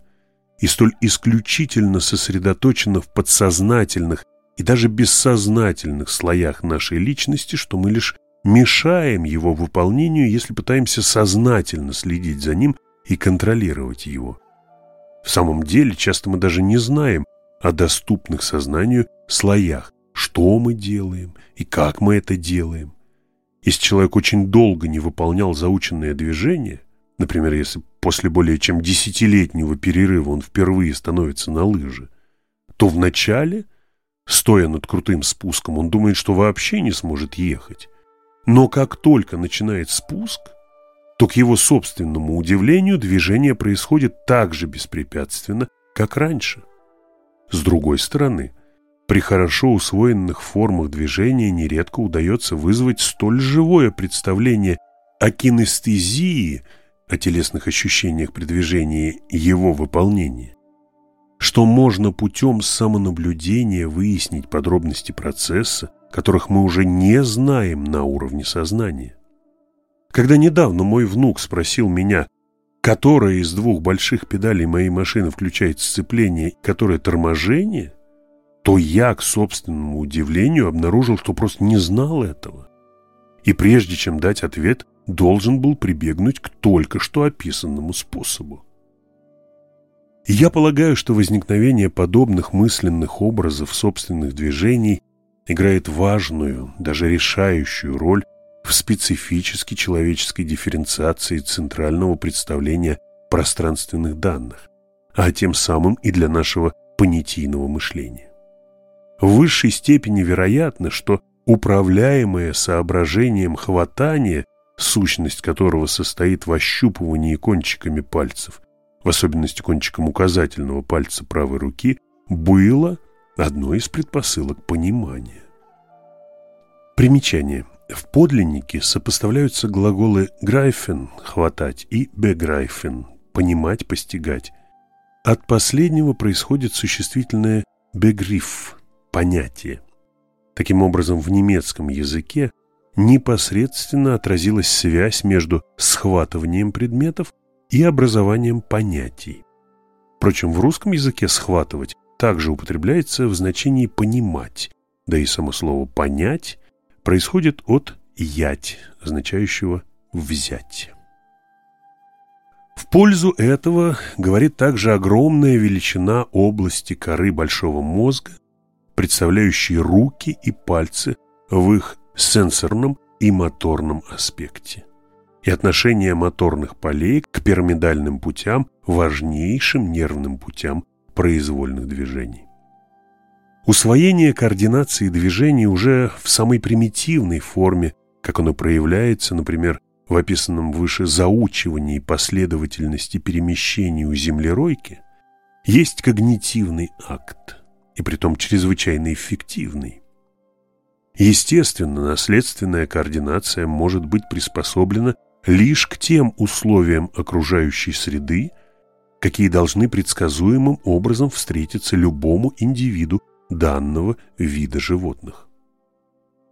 [SPEAKER 1] и столь исключительно сосредоточено в подсознательных и даже бессознательных слоях нашей личности, что мы лишь мешаем его выполнению, если пытаемся сознательно следить за ним и контролировать его. В самом деле, часто мы даже не знаем о доступных сознанию слоях, что мы делаем и как мы это делаем. Если человек очень долго не выполнял заученное движение, например, если после более чем десятилетнего перерыва он впервые становится на лыжи, то вначале, стоя над крутым спуском, он думает, что вообще не сможет ехать. Но как только начинает спуск, то к его собственному удивлению движение происходит так же беспрепятственно, как раньше. С другой стороны, при хорошо усвоенных формах движения нередко удается вызвать столь живое представление о кинестезии, о телесных ощущениях при движении его выполнения, что можно путем самонаблюдения выяснить подробности процесса, которых мы уже не знаем на уровне сознания. Когда недавно мой внук спросил меня, которая из двух больших педалей моей машины включает сцепление, которое торможение, то я, к собственному удивлению, обнаружил, что просто не знал этого. И прежде чем дать ответ, должен был прибегнуть к только что описанному способу. я полагаю, что возникновение подобных мысленных образов собственных движений играет важную, даже решающую роль в специфически человеческой дифференциации центрального представления пространственных данных, а тем самым и для нашего понятийного мышления. В высшей степени вероятно, что управляемое соображением хватание, сущность которого состоит в ощупывании кончиками пальцев, в особенности кончиком указательного пальца правой руки, было одной из предпосылок понимания. Примечание. В подлиннике сопоставляются глаголы «грайфен» – «хватать» и «беграйфен» – «понимать», «постигать». От последнего происходит существительное «бегриф» – «понятие». Таким образом, в немецком языке непосредственно отразилась связь между схватыванием предметов и образованием понятий. Впрочем, в русском языке «схватывать» также употребляется в значении «понимать», да и само слово «понять» происходит от «ять», означающего «взять». В пользу этого говорит также огромная величина области коры большого мозга, представляющей руки и пальцы в их сенсорном и моторном аспекте, и отношение моторных полей к пирамидальным путям, важнейшим нервным путям произвольных движений. Усвоение координации движений уже в самой примитивной форме, как оно проявляется, например, в описанном выше заучивании последовательности перемещений у землеройки, есть когнитивный акт, и притом чрезвычайно эффективный. Естественно, наследственная координация может быть приспособлена лишь к тем условиям окружающей среды, какие должны предсказуемым образом встретиться любому индивиду данного вида животных.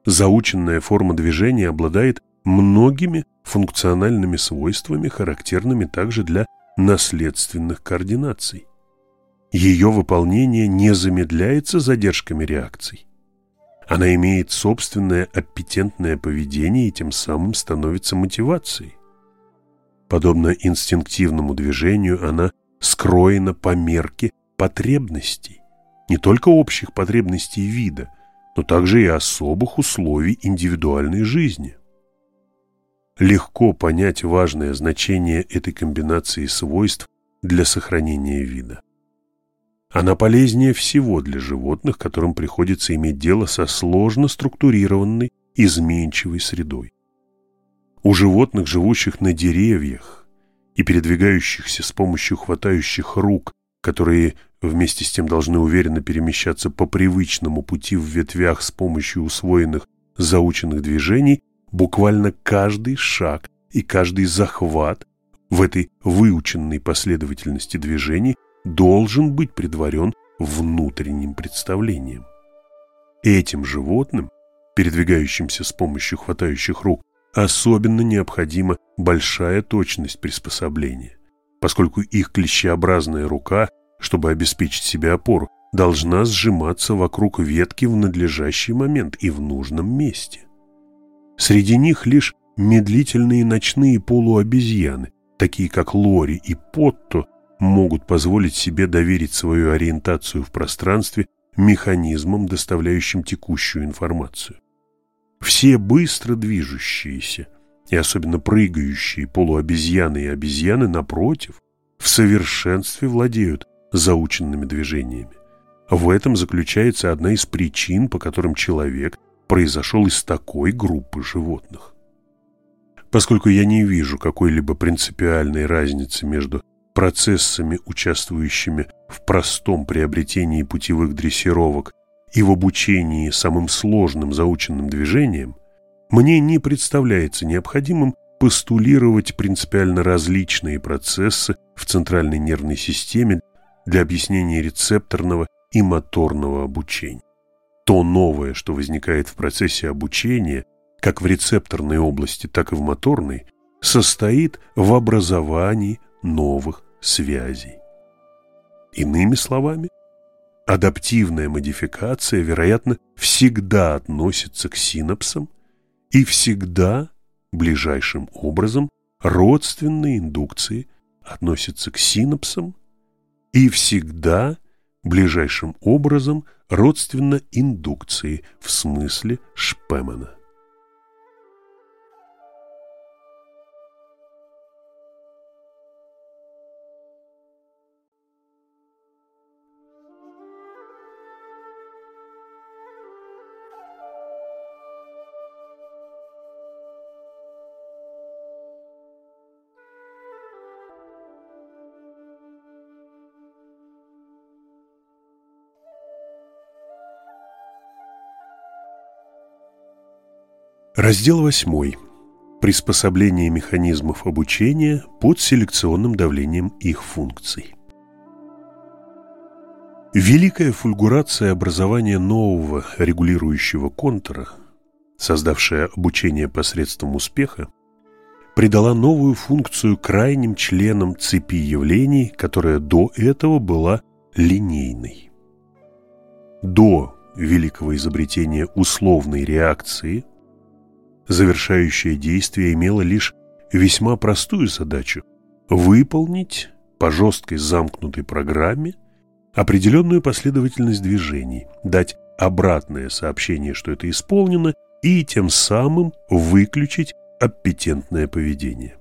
[SPEAKER 1] Заученная форма движения обладает многими функциональными свойствами, характерными также для наследственных координаций. Ее выполнение не замедляется задержками реакций. Она имеет собственное аппетентное поведение и тем самым становится мотивацией. Подобно инстинктивному движению, она скроена по мерке потребностей не только общих потребностей вида, но также и особых условий индивидуальной жизни. Легко понять важное значение этой комбинации свойств для сохранения вида. Она полезнее всего для животных, которым приходится иметь дело со сложно структурированной, изменчивой средой. У животных, живущих на деревьях и передвигающихся с помощью хватающих рук, которые вместе с тем должны уверенно перемещаться по привычному пути в ветвях с помощью усвоенных заученных движений, буквально каждый шаг и каждый захват в этой выученной последовательности движений должен быть предварен внутренним представлением. Этим животным, передвигающимся с помощью хватающих рук, особенно необходима большая точность приспособления, поскольку их клещеобразная рука – чтобы обеспечить себе опору, должна сжиматься вокруг ветки в надлежащий момент и в нужном месте. Среди них лишь медлительные ночные полуобезьяны, такие как Лори и Потто, могут позволить себе доверить свою ориентацию в пространстве механизмам, доставляющим текущую информацию. Все быстро движущиеся и особенно прыгающие полуобезьяны и обезьяны, напротив, в совершенстве владеют заученными движениями. В этом заключается одна из причин, по которым человек произошел из такой группы животных. Поскольку я не вижу какой-либо принципиальной разницы между процессами, участвующими в простом приобретении путевых дрессировок и в обучении самым сложным заученным движениям, мне не представляется необходимым постулировать принципиально различные процессы в центральной нервной системе для объяснения рецепторного и моторного обучения. То новое, что возникает в процессе обучения, как в рецепторной области, так и в моторной, состоит в образовании новых связей. Иными словами, адаптивная модификация, вероятно, всегда относится к синапсам и всегда ближайшим образом родственные индукции относятся к синапсам и всегда ближайшим образом родственно индукции в смысле Шпемана. Раздел 8. Приспособление механизмов обучения под селекционным давлением их функций. Великая фульгурация образования нового регулирующего контура, создавшая обучение посредством успеха, придала новую функцию крайним членам цепи явлений, которая до этого была линейной. До великого изобретения условной реакции – завершающее действие имело лишь весьма простую задачу – выполнить по жесткой замкнутой программе определенную последовательность движений, дать обратное сообщение, что это исполнено, и тем самым выключить аппетентное поведение.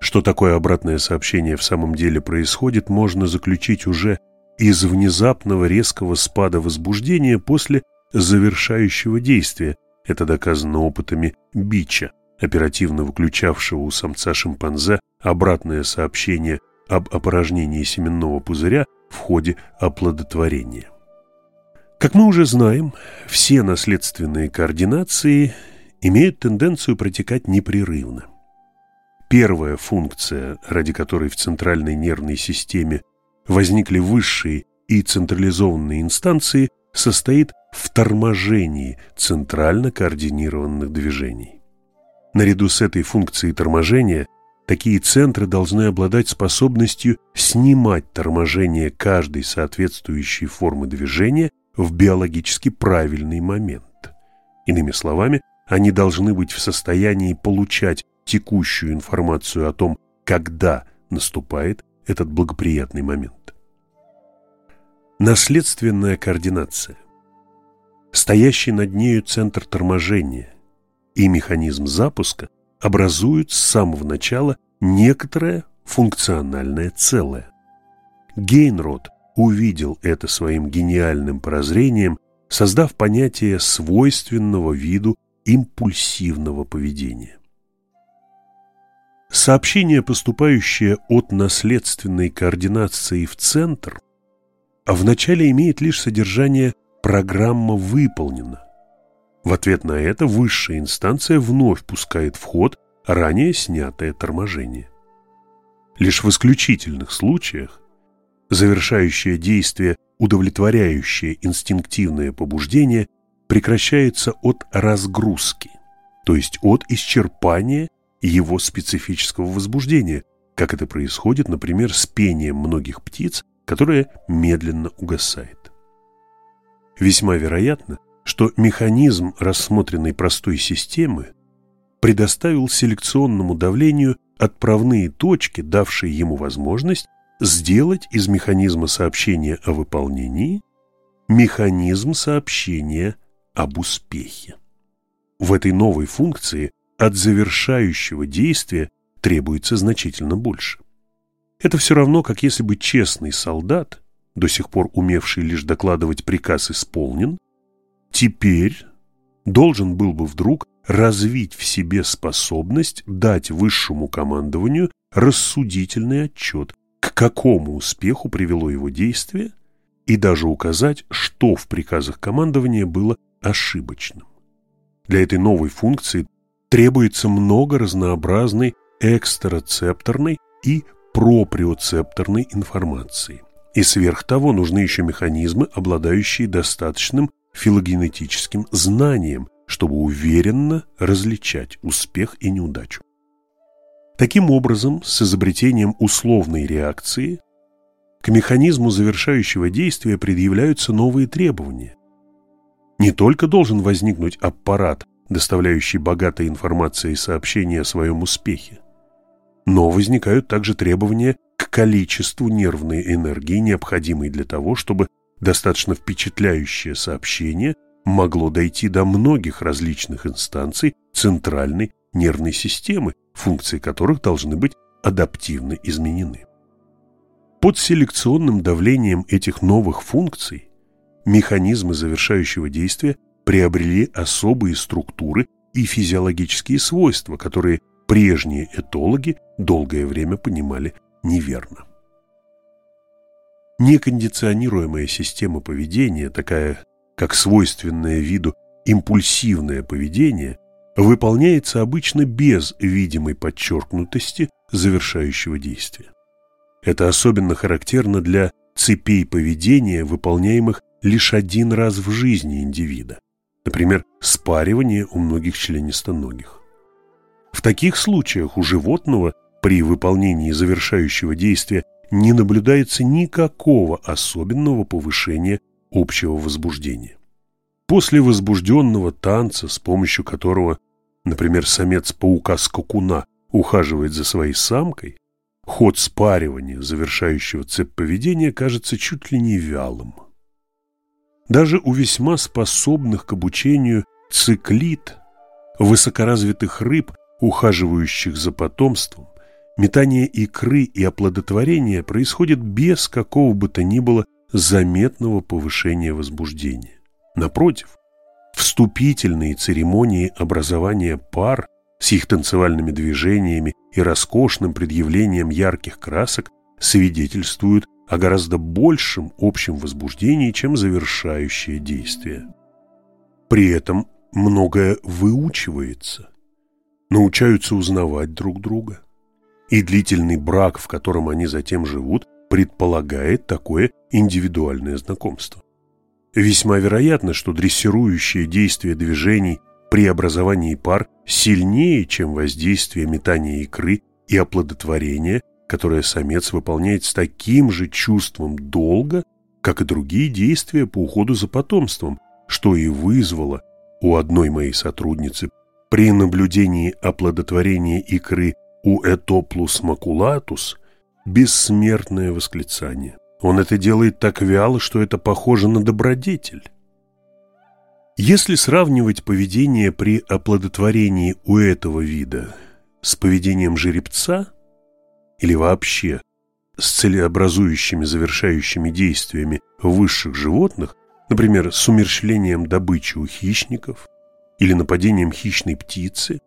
[SPEAKER 1] Что такое обратное сообщение в самом деле происходит, можно заключить уже из внезапного резкого спада возбуждения после завершающего действия, это доказано опытами Бича, оперативно выключавшего у самца шимпанзе обратное сообщение об опорожнении семенного пузыря в ходе оплодотворения. Как мы уже знаем, все наследственные координации имеют тенденцию протекать непрерывно. Первая функция, ради которой в центральной нервной системе возникли высшие и централизованные инстанции, состоит в торможении центрально координированных движений. Наряду с этой функцией торможения такие центры должны обладать способностью снимать торможение каждой соответствующей формы движения в биологически правильный момент. Иными словами, они должны быть в состоянии получать текущую информацию о том, когда наступает этот благоприятный момент. Наследственная координация стоящий над нею центр торможения и механизм запуска образуют с самого начала некоторое функциональное целое. Гейнрод увидел это своим гениальным прозрением, создав понятие свойственного виду импульсивного поведения. Сообщение, поступающее от наследственной координации в центр, вначале имеет лишь содержание Программа выполнена. В ответ на это высшая инстанция вновь пускает в ход ранее снятое торможение. Лишь в исключительных случаях завершающее действие, удовлетворяющее инстинктивное побуждение, прекращается от разгрузки, то есть от исчерпания его специфического возбуждения, как это происходит, например, с пением многих птиц, которое медленно угасает. Весьма вероятно, что механизм рассмотренной простой системы предоставил селекционному давлению отправные точки, давшие ему возможность сделать из механизма сообщения о выполнении механизм сообщения об успехе. В этой новой функции от завершающего действия требуется значительно больше. Это все равно, как если бы честный солдат, до сих пор умевший лишь докладывать приказ исполнен, теперь должен был бы вдруг развить в себе способность дать высшему командованию рассудительный отчет, к какому успеху привело его действие, и даже указать, что в приказах командования было ошибочным. Для этой новой функции требуется много разнообразной экстероцепторной и проприоцепторной информации. И сверх того нужны еще механизмы, обладающие достаточным филогенетическим знанием, чтобы уверенно различать успех и неудачу. Таким образом, с изобретением условной реакции к механизму завершающего действия предъявляются новые требования. Не только должен возникнуть аппарат, доставляющий богатой информации и сообщения о своем успехе, но возникают также требования к количеству нервной энергии, необходимой для того, чтобы достаточно впечатляющее сообщение могло дойти до многих различных инстанций центральной нервной системы, функции которых должны быть адаптивно изменены. Под селекционным давлением этих новых функций механизмы завершающего действия приобрели особые структуры и физиологические свойства, которые прежние этологи долгое время понимали неверно. Некондиционируемая система поведения, такая как свойственное виду импульсивное поведение, выполняется обычно без видимой подчеркнутости завершающего действия. Это особенно характерно для цепей поведения, выполняемых лишь один раз в жизни индивида, например, спаривание у многих членистоногих. В таких случаях у животного при выполнении завершающего действия не наблюдается никакого особенного повышения общего возбуждения. После возбужденного танца, с помощью которого, например, самец паука-скакуна ухаживает за своей самкой, ход спаривания, завершающего цепь поведения, кажется чуть ли не вялым. Даже у весьма способных к обучению циклит, высокоразвитых рыб, ухаживающих за потомством, метание икры и оплодотворение происходит без какого бы то ни было заметного повышения возбуждения. Напротив, вступительные церемонии образования пар с их танцевальными движениями и роскошным предъявлением ярких красок свидетельствуют о гораздо большем общем возбуждении, чем завершающее действие. При этом многое выучивается, научаются узнавать друг друга, и длительный брак, в котором они затем живут, предполагает такое индивидуальное знакомство. Весьма вероятно, что дрессирующее действие движений при образовании пар сильнее, чем воздействие метания икры и оплодотворения, которое самец выполняет с таким же чувством долга, как и другие действия по уходу за потомством, что и вызвало у одной моей сотрудницы при наблюдении оплодотворения икры у Этоплус макулатус бессмертное восклицание. Он это делает так вяло, что это похоже на добродетель. Если сравнивать поведение при оплодотворении у этого вида с поведением жеребца или вообще с целеобразующими завершающими действиями высших животных, например, с умерщвлением добычи у хищников или нападением хищной птицы,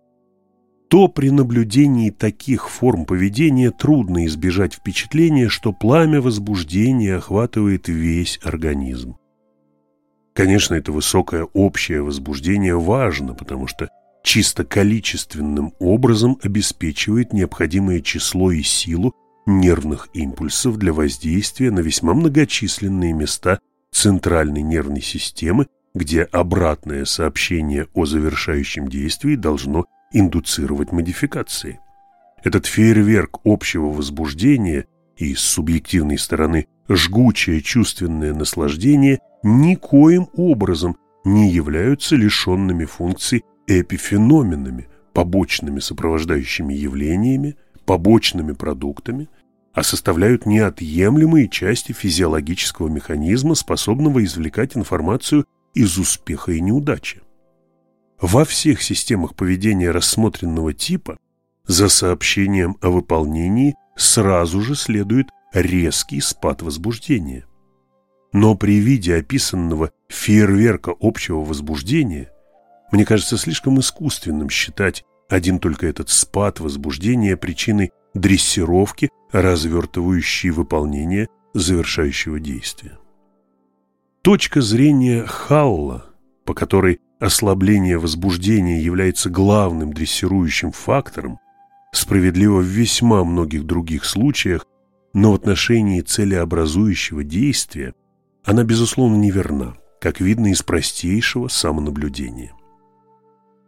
[SPEAKER 1] то при наблюдении таких форм поведения трудно избежать впечатления, что пламя возбуждения охватывает весь организм. Конечно, это высокое общее возбуждение важно, потому что чисто количественным образом обеспечивает необходимое число и силу нервных импульсов для воздействия на весьма многочисленные места центральной нервной системы, где обратное сообщение о завершающем действии должно индуцировать модификации. Этот фейерверк общего возбуждения и с субъективной стороны жгучее чувственное наслаждение никоим образом не являются лишенными функций эпифеноменами, побочными сопровождающими явлениями, побочными продуктами, а составляют неотъемлемые части физиологического механизма, способного извлекать информацию из успеха и неудачи. Во всех системах поведения рассмотренного типа за сообщением о выполнении сразу же следует резкий спад возбуждения. Но при виде описанного фейерверка общего возбуждения мне кажется слишком искусственным считать один только этот спад возбуждения причиной дрессировки, развертывающей выполнение завершающего действия. Точка зрения Халла, по которой ослабление возбуждения является главным дрессирующим фактором, справедливо в весьма многих других случаях, но в отношении целеобразующего действия она, безусловно, неверна, как видно из простейшего самонаблюдения.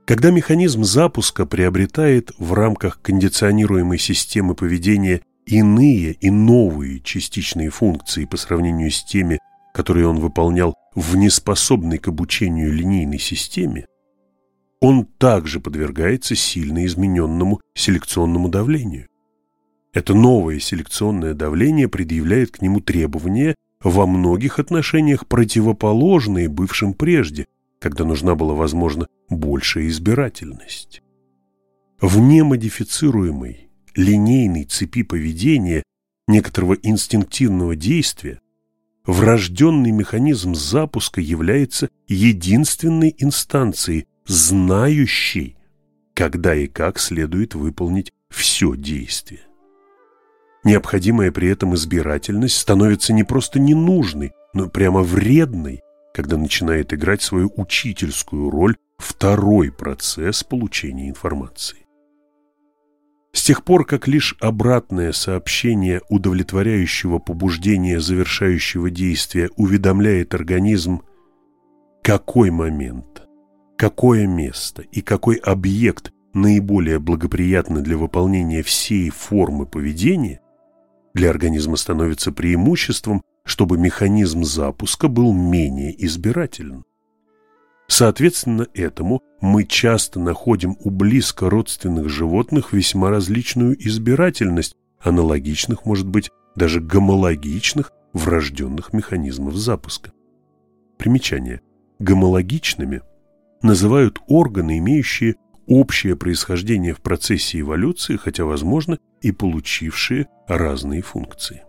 [SPEAKER 1] Когда механизм запуска приобретает в рамках кондиционируемой системы поведения иные и новые частичные функции по сравнению с теми, которые он выполнял в неспособной к обучению линейной системе, он также подвергается сильно измененному селекционному давлению. Это новое селекционное давление предъявляет к нему требования во многих отношениях противоположные бывшим прежде, когда нужна была, возможно, большая избирательность. В немодифицируемой линейной цепи поведения некоторого инстинктивного действия врожденный механизм запуска является единственной инстанцией, знающей, когда и как следует выполнить все действие. Необходимая при этом избирательность становится не просто ненужной, но прямо вредной, когда начинает играть свою учительскую роль второй процесс получения информации. С тех пор, как лишь обратное сообщение удовлетворяющего побуждения завершающего действия уведомляет организм, какой момент, какое место и какой объект наиболее благоприятны для выполнения всей формы поведения, для организма становится преимуществом, чтобы механизм запуска был менее избирателен. Соответственно этому мы часто находим у близко родственных животных весьма различную избирательность, аналогичных, может быть, даже гомологичных врожденных механизмов запуска. Примечание. Гомологичными называют органы, имеющие общее происхождение в процессе эволюции, хотя, возможно, и получившие разные функции.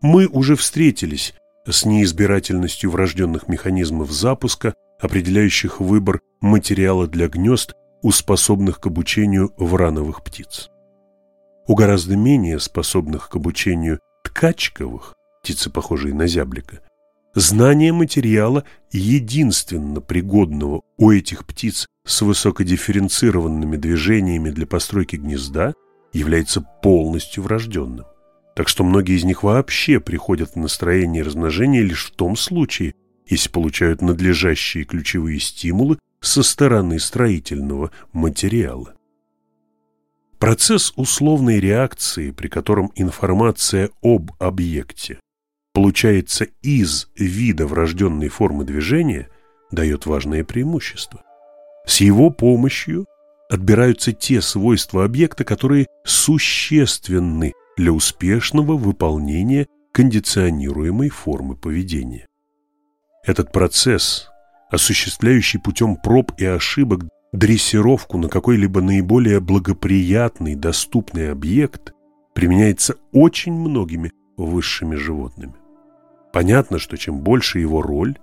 [SPEAKER 1] Мы уже встретились с неизбирательностью врожденных механизмов запуска определяющих выбор материала для гнезд у способных к обучению врановых птиц. У гораздо менее способных к обучению ткачковых, птицы, похожие на зяблика, знание материала, единственно пригодного у этих птиц с высокодифференцированными движениями для постройки гнезда, является полностью врожденным. Так что многие из них вообще приходят в настроение размножения лишь в том случае, если получают надлежащие ключевые стимулы со стороны строительного материала. Процесс условной реакции, при котором информация об объекте получается из вида врожденной формы движения, дает важное преимущество. С его помощью отбираются те свойства объекта, которые существенны для успешного выполнения кондиционируемой формы поведения. Этот процесс, осуществляющий путем проб и ошибок дрессировку на какой-либо наиболее благоприятный, доступный объект, применяется очень многими высшими животными. Понятно, что чем больше его роль,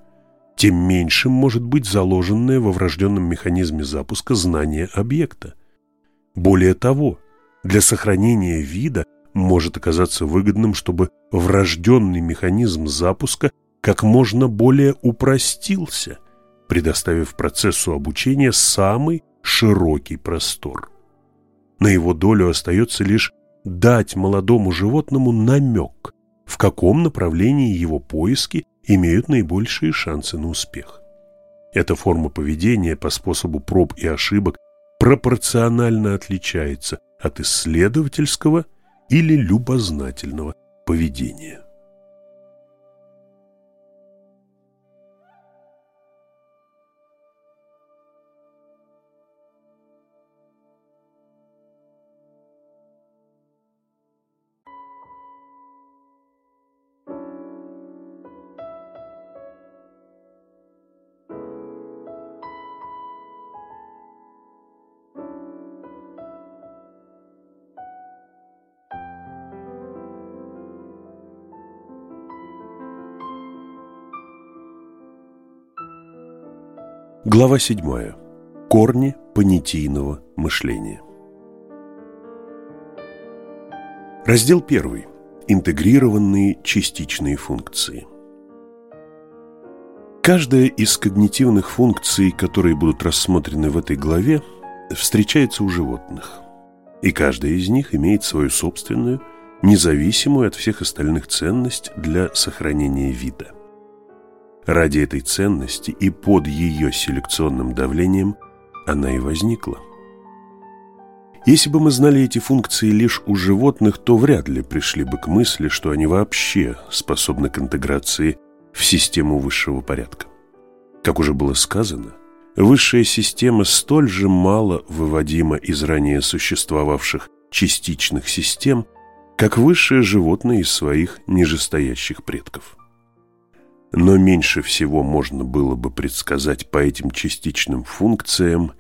[SPEAKER 1] тем меньшим может быть заложенное во врожденном механизме запуска знание объекта. Более того, для сохранения вида может оказаться выгодным, чтобы врожденный механизм запуска как можно более упростился, предоставив процессу обучения самый широкий простор. На его долю остается лишь дать молодому животному намек, в каком направлении его поиски имеют наибольшие шансы на успех. Эта форма поведения по способу проб и ошибок пропорционально отличается от исследовательского или любознательного поведения. Глава 7. Корни понятийного мышления. Раздел 1. Интегрированные частичные функции. Каждая из когнитивных функций, которые будут рассмотрены в этой главе, встречается у животных. И каждая из них имеет свою собственную, независимую от всех остальных ценность для сохранения вида. Ради этой ценности и под ее селекционным давлением она и возникла. Если бы мы знали эти функции лишь у животных, то вряд ли пришли бы к мысли, что они вообще способны к интеграции в систему высшего порядка. Как уже было сказано, высшая система столь же мало выводима из ранее существовавших частичных систем, как высшее животное из своих нижестоящих предков. Но меньше всего можно было бы предсказать по этим частичным функциям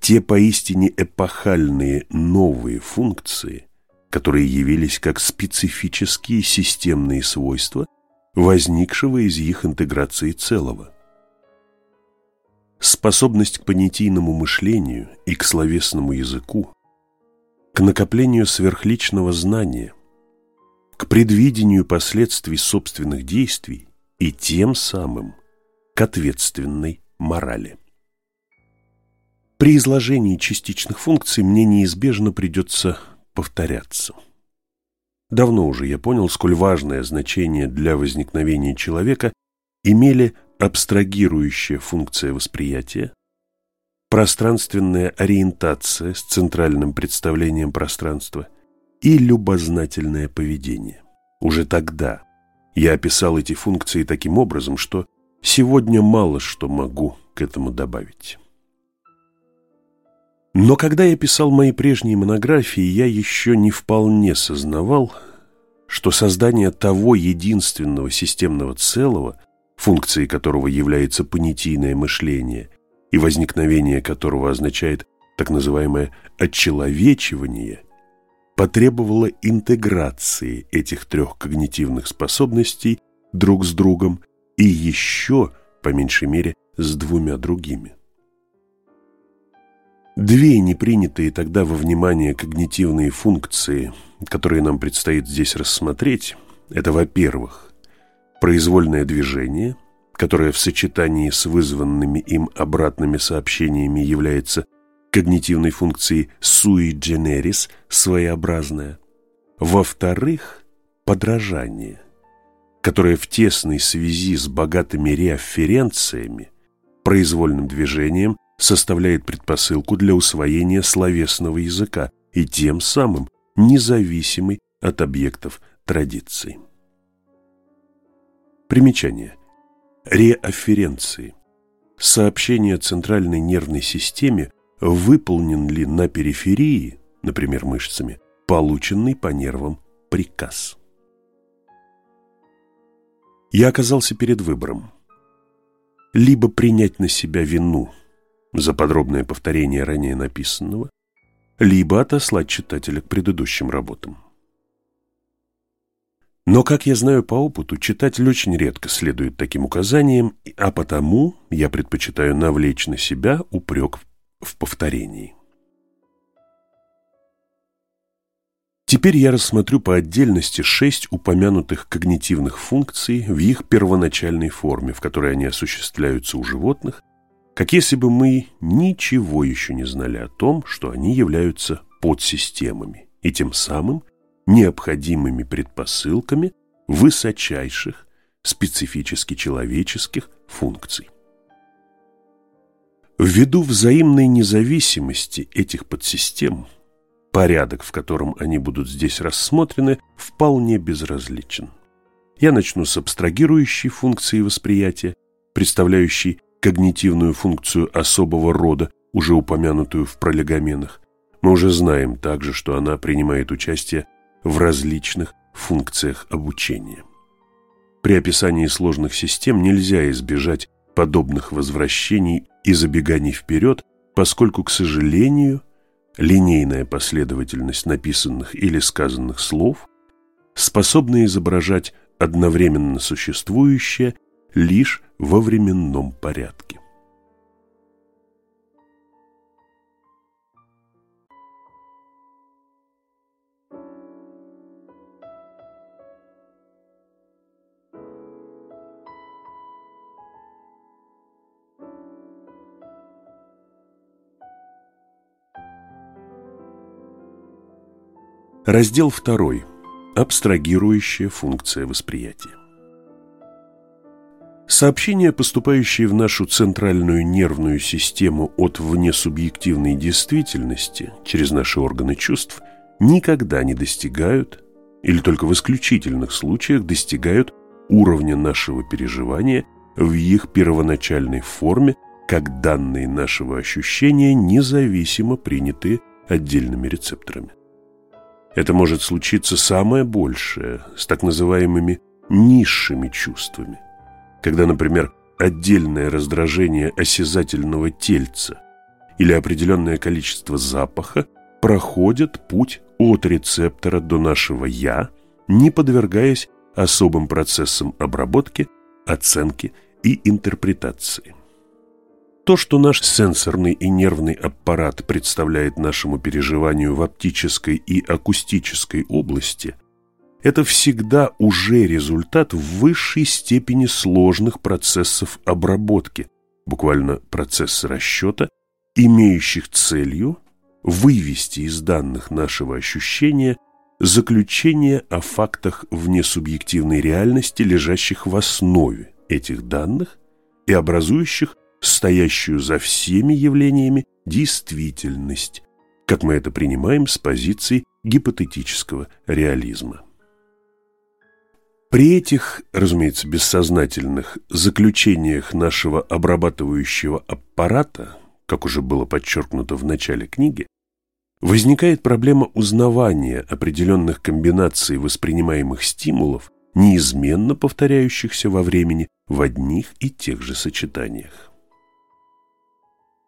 [SPEAKER 1] те поистине эпохальные новые функции, которые явились как специфические системные свойства, возникшего из их интеграции целого. Способность к понятийному мышлению и к словесному языку, к накоплению сверхличного знания, к предвидению последствий собственных действий и тем самым к ответственной морали. При изложении частичных функций мне неизбежно придется повторяться. Давно уже я понял, сколь важное значение для возникновения человека имели абстрагирующая функция восприятия, пространственная ориентация с центральным представлением пространства и любознательное поведение. Уже тогда я описал эти функции таким образом, что сегодня мало что могу к этому добавить. Но когда я писал мои прежние монографии, я еще не вполне сознавал, что создание того единственного системного целого, функцией которого является понятийное мышление и возникновение которого означает так называемое «отчеловечивание», потребовало интеграции этих трех когнитивных способностей друг с другом и еще, по меньшей мере, с двумя другими. Две непринятые тогда во внимание когнитивные функции, которые нам предстоит здесь рассмотреть, это, во-первых, произвольное движение, которое в сочетании с вызванными им обратными сообщениями является когнитивной функции sui generis, своеобразная. Во-вторых, подражание, которое в тесной связи с богатыми реафференциями, произвольным движением составляет предпосылку для усвоения словесного языка и тем самым независимый от объектов традиции. Примечание. Реафференции. Сообщение центральной нервной системе выполнен ли на периферии, например, мышцами, полученный по нервам приказ. Я оказался перед выбором. Либо принять на себя вину за подробное повторение ранее написанного, либо отослать читателя к предыдущим работам. Но, как я знаю по опыту, читатель очень редко следует таким указаниям, а потому я предпочитаю навлечь на себя упрек в повторении. Теперь я рассмотрю по отдельности шесть упомянутых когнитивных функций в их первоначальной форме, в которой они осуществляются у животных, как если бы мы ничего еще не знали о том, что они являются подсистемами и тем самым необходимыми предпосылками высочайших специфически человеческих функций. Ввиду взаимной независимости этих подсистем, порядок, в котором они будут здесь рассмотрены, вполне безразличен. Я начну с абстрагирующей функции восприятия, представляющей когнитивную функцию особого рода, уже упомянутую в пролегоменах. Мы уже знаем также, что она принимает участие в различных функциях обучения. При описании сложных систем нельзя избежать подобных возвращений и забеганий вперед, поскольку, к сожалению, линейная последовательность написанных или сказанных слов способна изображать одновременно существующее лишь во временном порядке. Раздел 2. Абстрагирующая функция восприятия. Сообщения, поступающие в нашу центральную нервную систему от внесубъективной действительности через наши органы чувств, никогда не достигают, или только в исключительных случаях достигают уровня нашего переживания в их первоначальной форме, как данные нашего ощущения независимо приняты отдельными рецепторами. Это может случиться самое большее с так называемыми низшими чувствами, когда, например, отдельное раздражение осязательного тельца или определенное количество запаха проходят путь от рецептора до нашего «я», не подвергаясь особым процессам обработки, оценки и интерпретации. То, что наш сенсорный и нервный аппарат представляет нашему переживанию в оптической и акустической области, это всегда уже результат в высшей степени сложных процессов обработки, буквально процессы расчета, имеющих целью вывести из данных нашего ощущения заключение о фактах внесубъективной реальности, лежащих в основе этих данных и образующих стоящую за всеми явлениями действительность, как мы это принимаем с позиции гипотетического реализма. При этих, разумеется, бессознательных заключениях нашего обрабатывающего аппарата, как уже было подчеркнуто в начале книги, возникает проблема узнавания определенных комбинаций воспринимаемых стимулов, неизменно повторяющихся во времени в одних и тех же сочетаниях.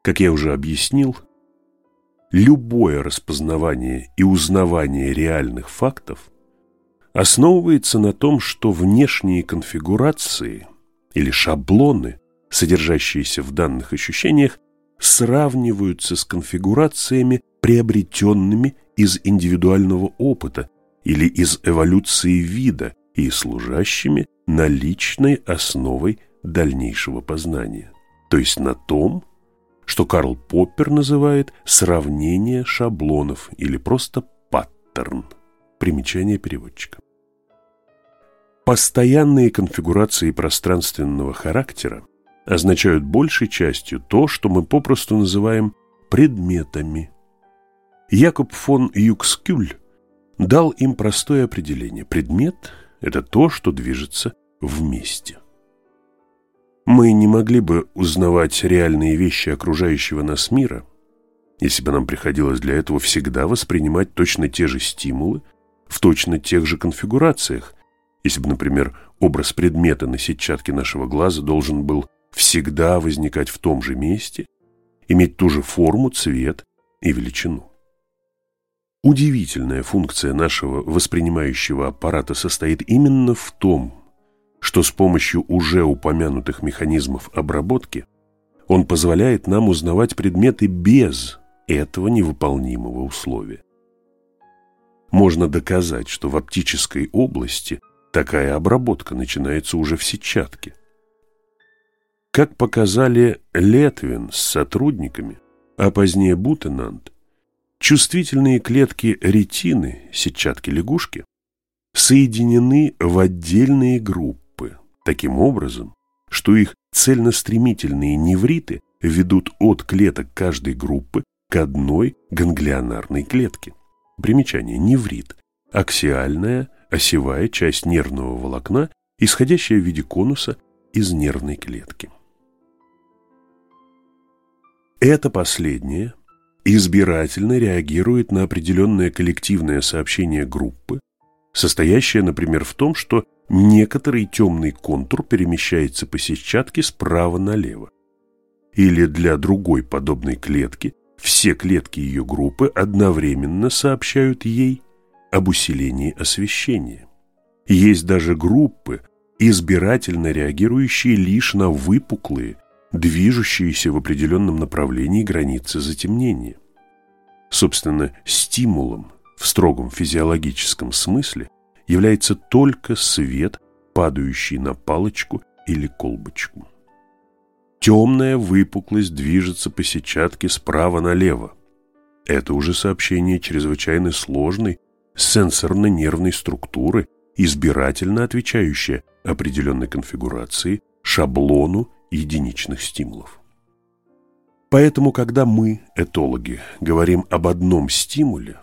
[SPEAKER 1] Как я уже объяснил, любое распознавание и узнавание реальных фактов основывается на том, что внешние конфигурации или шаблоны, содержащиеся в данных ощущениях, сравниваются с конфигурациями, приобретенными из индивидуального опыта или из эволюции вида и служащими наличной основой дальнейшего познания, то есть на том, что Карл Поппер называет сравнение шаблонов или просто паттерн. Примечание переводчика. Постоянные конфигурации пространственного характера означают большей частью то, что мы попросту называем предметами. Якоб фон Юкскюль дал им простое определение. Предмет – это то, что движется вместе. Мы не могли бы узнавать реальные вещи окружающего нас мира, если бы нам приходилось для этого всегда воспринимать точно те же стимулы в точно тех же конфигурациях, если бы, например, образ предмета на сетчатке нашего глаза должен был всегда возникать в том же месте, иметь ту же форму, цвет и величину. Удивительная функция нашего воспринимающего аппарата состоит именно в том, что с помощью уже упомянутых механизмов обработки он позволяет нам узнавать предметы без этого невыполнимого условия. Можно доказать, что в оптической области такая обработка начинается уже в сетчатке. Как показали Летвин с сотрудниками, а позднее Бутенант, чувствительные клетки ретины, сетчатки лягушки, соединены в отдельные группы таким образом, что их цельностремительные невриты ведут от клеток каждой группы к одной ганглионарной клетке. Примечание. Неврит. Аксиальная, осевая часть нервного волокна, исходящая в виде конуса из нервной клетки. Это последнее избирательно реагирует на определенное коллективное сообщение группы, состоящее, например, в том, что некоторый темный контур перемещается по сетчатке справа налево. Или для другой подобной клетки все клетки ее группы одновременно сообщают ей об усилении освещения. Есть даже группы, избирательно реагирующие лишь на выпуклые, движущиеся в определенном направлении границы затемнения. Собственно, стимулом в строгом физиологическом смысле является только свет, падающий на палочку или колбочку. Темная выпуклость движется по сетчатке справа налево. Это уже сообщение чрезвычайно сложной сенсорно-нервной структуры, избирательно отвечающая определенной конфигурации, шаблону единичных стимулов. Поэтому, когда мы, этологи, говорим об одном стимуле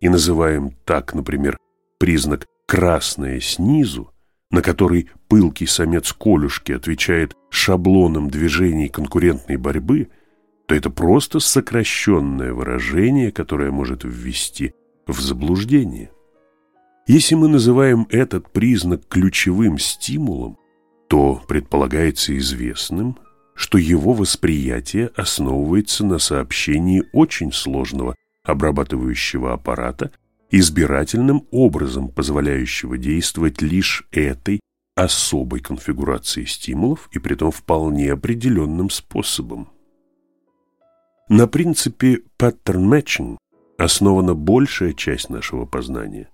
[SPEAKER 1] и называем так, например, признак «красное снизу», на который пылкий самец колюшки отвечает шаблоном движений конкурентной борьбы, то это просто сокращенное выражение, которое может ввести в заблуждение. Если мы называем этот признак ключевым стимулом, то предполагается известным, что его восприятие основывается на сообщении очень сложного обрабатывающего аппарата, избирательным образом позволяющего действовать лишь этой особой конфигурации стимулов и притом вполне определенным способом. На принципе pattern matching основана большая часть нашего познания.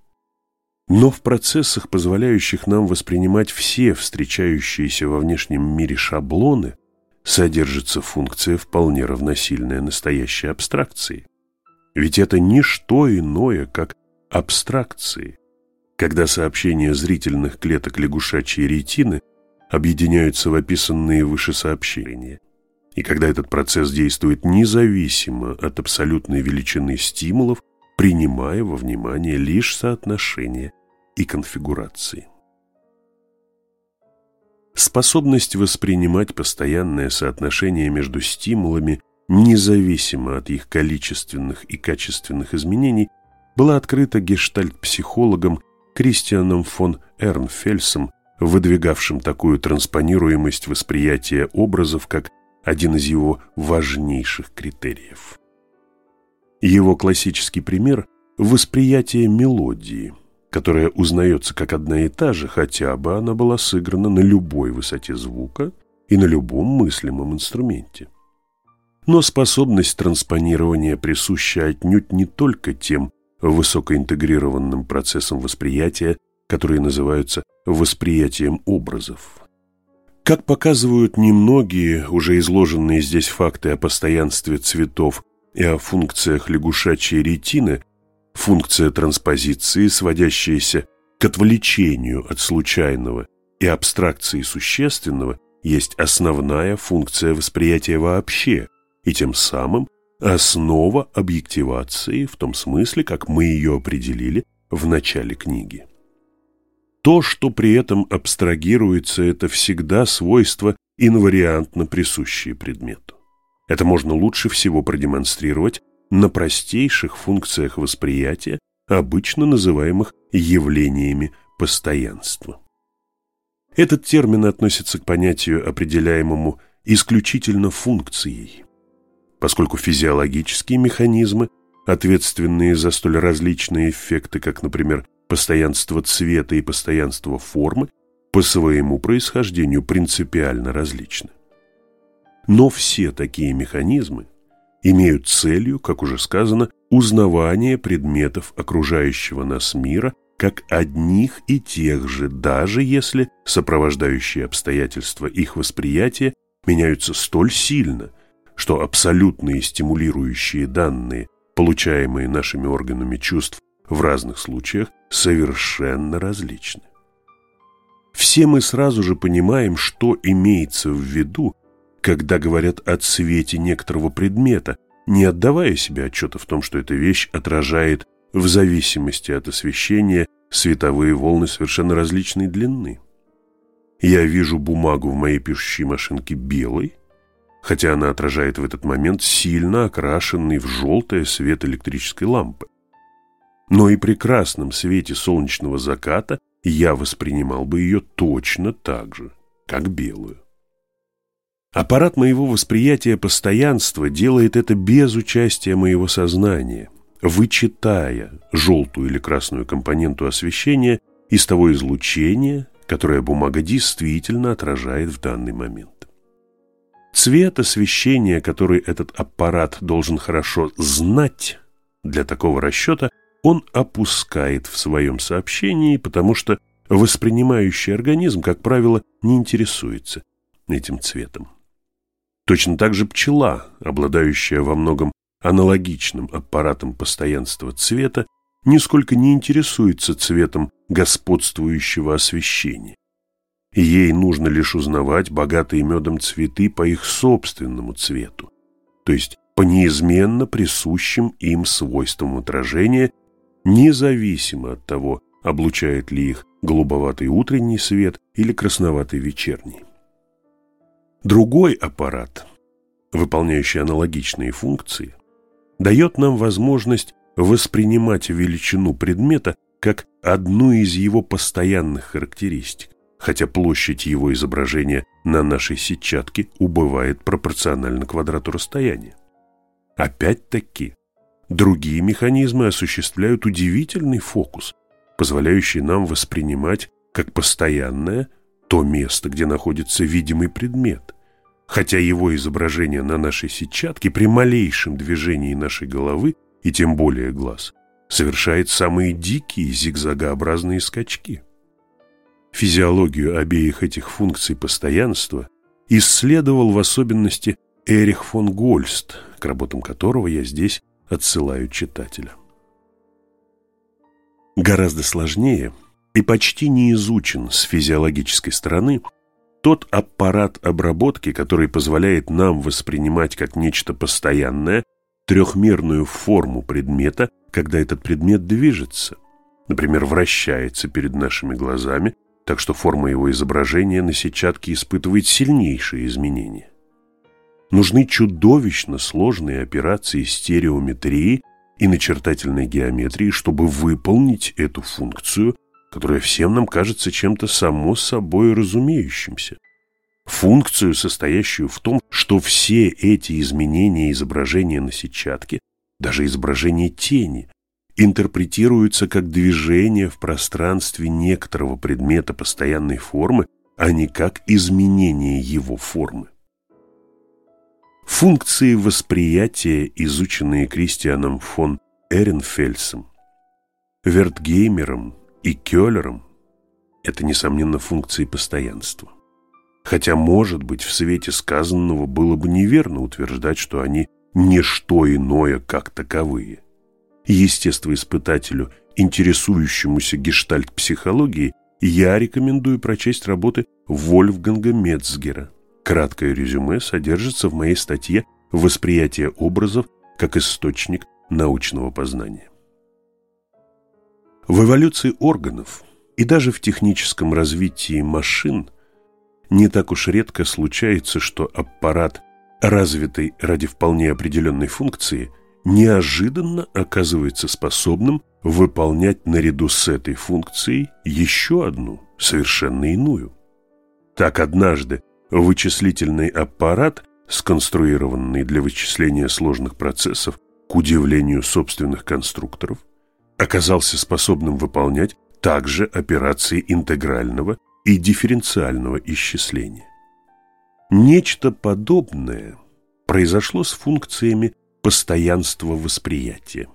[SPEAKER 1] Но в процессах, позволяющих нам воспринимать все встречающиеся во внешнем мире шаблоны, содержится функция, вполне равносильная настоящей абстракции. Ведь это не что иное, как абстракции, когда сообщения зрительных клеток лягушачьей ретины объединяются в описанные выше сообщения, и когда этот процесс действует независимо от абсолютной величины стимулов, принимая во внимание лишь соотношение и конфигурации. Способность воспринимать постоянное соотношение между стимулами, независимо от их количественных и качественных изменений, была открыта гештальт-психологом Кристианом фон Эрнфельсом, выдвигавшим такую транспонируемость восприятия образов как один из его важнейших критериев. Его классический пример – восприятие мелодии, которая узнается как одна и та же, хотя бы она была сыграна на любой высоте звука и на любом мыслимом инструменте. Но способность транспонирования присуща отнюдь не только тем высокоинтегрированным процессам восприятия, которые называются восприятием образов. Как показывают немногие уже изложенные здесь факты о постоянстве цветов и о функциях лягушачьей ретины, функция транспозиции, сводящаяся к отвлечению от случайного и абстракции существенного, есть основная функция восприятия вообще, и тем самым основа объективации в том смысле, как мы ее определили в начале книги. То, что при этом абстрагируется, это всегда свойство инвариантно присущие предмету. Это можно лучше всего продемонстрировать на простейших функциях восприятия, обычно называемых явлениями постоянства. Этот термин относится к понятию, определяемому исключительно функцией, поскольку физиологические механизмы, ответственные за столь различные эффекты, как, например, постоянство цвета и постоянство формы, по своему происхождению принципиально различны. Но все такие механизмы имеют целью, как уже сказано, узнавание предметов окружающего нас мира как одних и тех же, даже если сопровождающие обстоятельства их восприятия меняются столь сильно – что абсолютные стимулирующие данные, получаемые нашими органами чувств в разных случаях, совершенно различны. Все мы сразу же понимаем, что имеется в виду, когда говорят о цвете некоторого предмета, не отдавая себе отчета в том, что эта вещь отражает в зависимости от освещения световые волны совершенно различной длины. Я вижу бумагу в моей пишущей машинке белой, хотя она отражает в этот момент сильно окрашенный в желтое свет электрической лампы. Но и при красном свете солнечного заката я воспринимал бы ее точно так же, как белую. Аппарат моего восприятия постоянства делает это без участия моего сознания, вычитая желтую или красную компоненту освещения из того излучения, которое бумага действительно отражает в данный момент. Цвет освещения, который этот аппарат должен хорошо знать для такого расчета, он опускает в своем сообщении, потому что воспринимающий организм, как правило, не интересуется этим цветом. Точно так же пчела, обладающая во многом аналогичным аппаратом постоянства цвета, нисколько не интересуется цветом господствующего освещения. Ей нужно лишь узнавать богатые медом цветы по их собственному цвету, то есть по неизменно присущим им свойствам отражения, независимо от того, облучает ли их голубоватый утренний свет или красноватый вечерний. Другой аппарат, выполняющий аналогичные функции, дает нам возможность воспринимать величину предмета как одну из его постоянных характеристик, хотя площадь его изображения на нашей сетчатке убывает пропорционально квадрату расстояния. Опять-таки, другие механизмы осуществляют удивительный фокус, позволяющий нам воспринимать как постоянное то место, где находится видимый предмет, хотя его изображение на нашей сетчатке при малейшем движении нашей головы и тем более глаз совершает самые дикие зигзагообразные скачки. Физиологию обеих этих функций постоянства исследовал в особенности Эрих фон Гольст, к работам которого я здесь отсылаю читателя. Гораздо сложнее и почти не изучен с физиологической стороны тот аппарат обработки, который позволяет нам воспринимать как нечто постоянное трехмерную форму предмета, когда этот предмет движется, например, вращается перед нашими глазами, так что форма его изображения на сетчатке испытывает сильнейшие изменения. Нужны чудовищно сложные операции стереометрии и начертательной геометрии, чтобы выполнить эту функцию, которая всем нам кажется чем-то само собой разумеющимся. Функцию, состоящую в том, что все эти изменения изображения на сетчатке, даже изображение тени, интерпретируются как движение в пространстве некоторого предмета постоянной формы, а не как изменение его формы. Функции восприятия, изученные Кристианом фон Эренфельсом, Вертгеймером и Келлером, это, несомненно, функции постоянства. Хотя, может быть, в свете сказанного было бы неверно утверждать, что они не что иное, как таковые. Естествоиспытателю, интересующемуся гештальт-психологией, я рекомендую прочесть работы Вольфганга Мецгера Краткое резюме содержится в моей статье «Восприятие образов как источник научного познания». В эволюции органов и даже в техническом развитии машин не так уж редко случается, что аппарат, развитый ради вполне определенной функции, неожиданно оказывается способным выполнять наряду с этой функцией еще одну, совершенно иную. Так однажды Вычислительный аппарат, сконструированный для вычисления сложных процессов, к удивлению собственных конструкторов, оказался способным выполнять также операции интегрального и дифференциального исчисления. Нечто подобное произошло с функциями постоянства восприятия.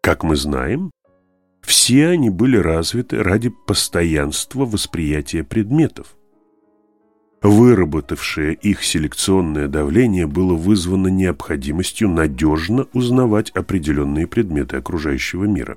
[SPEAKER 1] Как мы знаем, все они были развиты ради постоянства восприятия предметов, Выработавшее их селекционное давление было вызвано необходимостью надежно узнавать определенные предметы окружающего мира.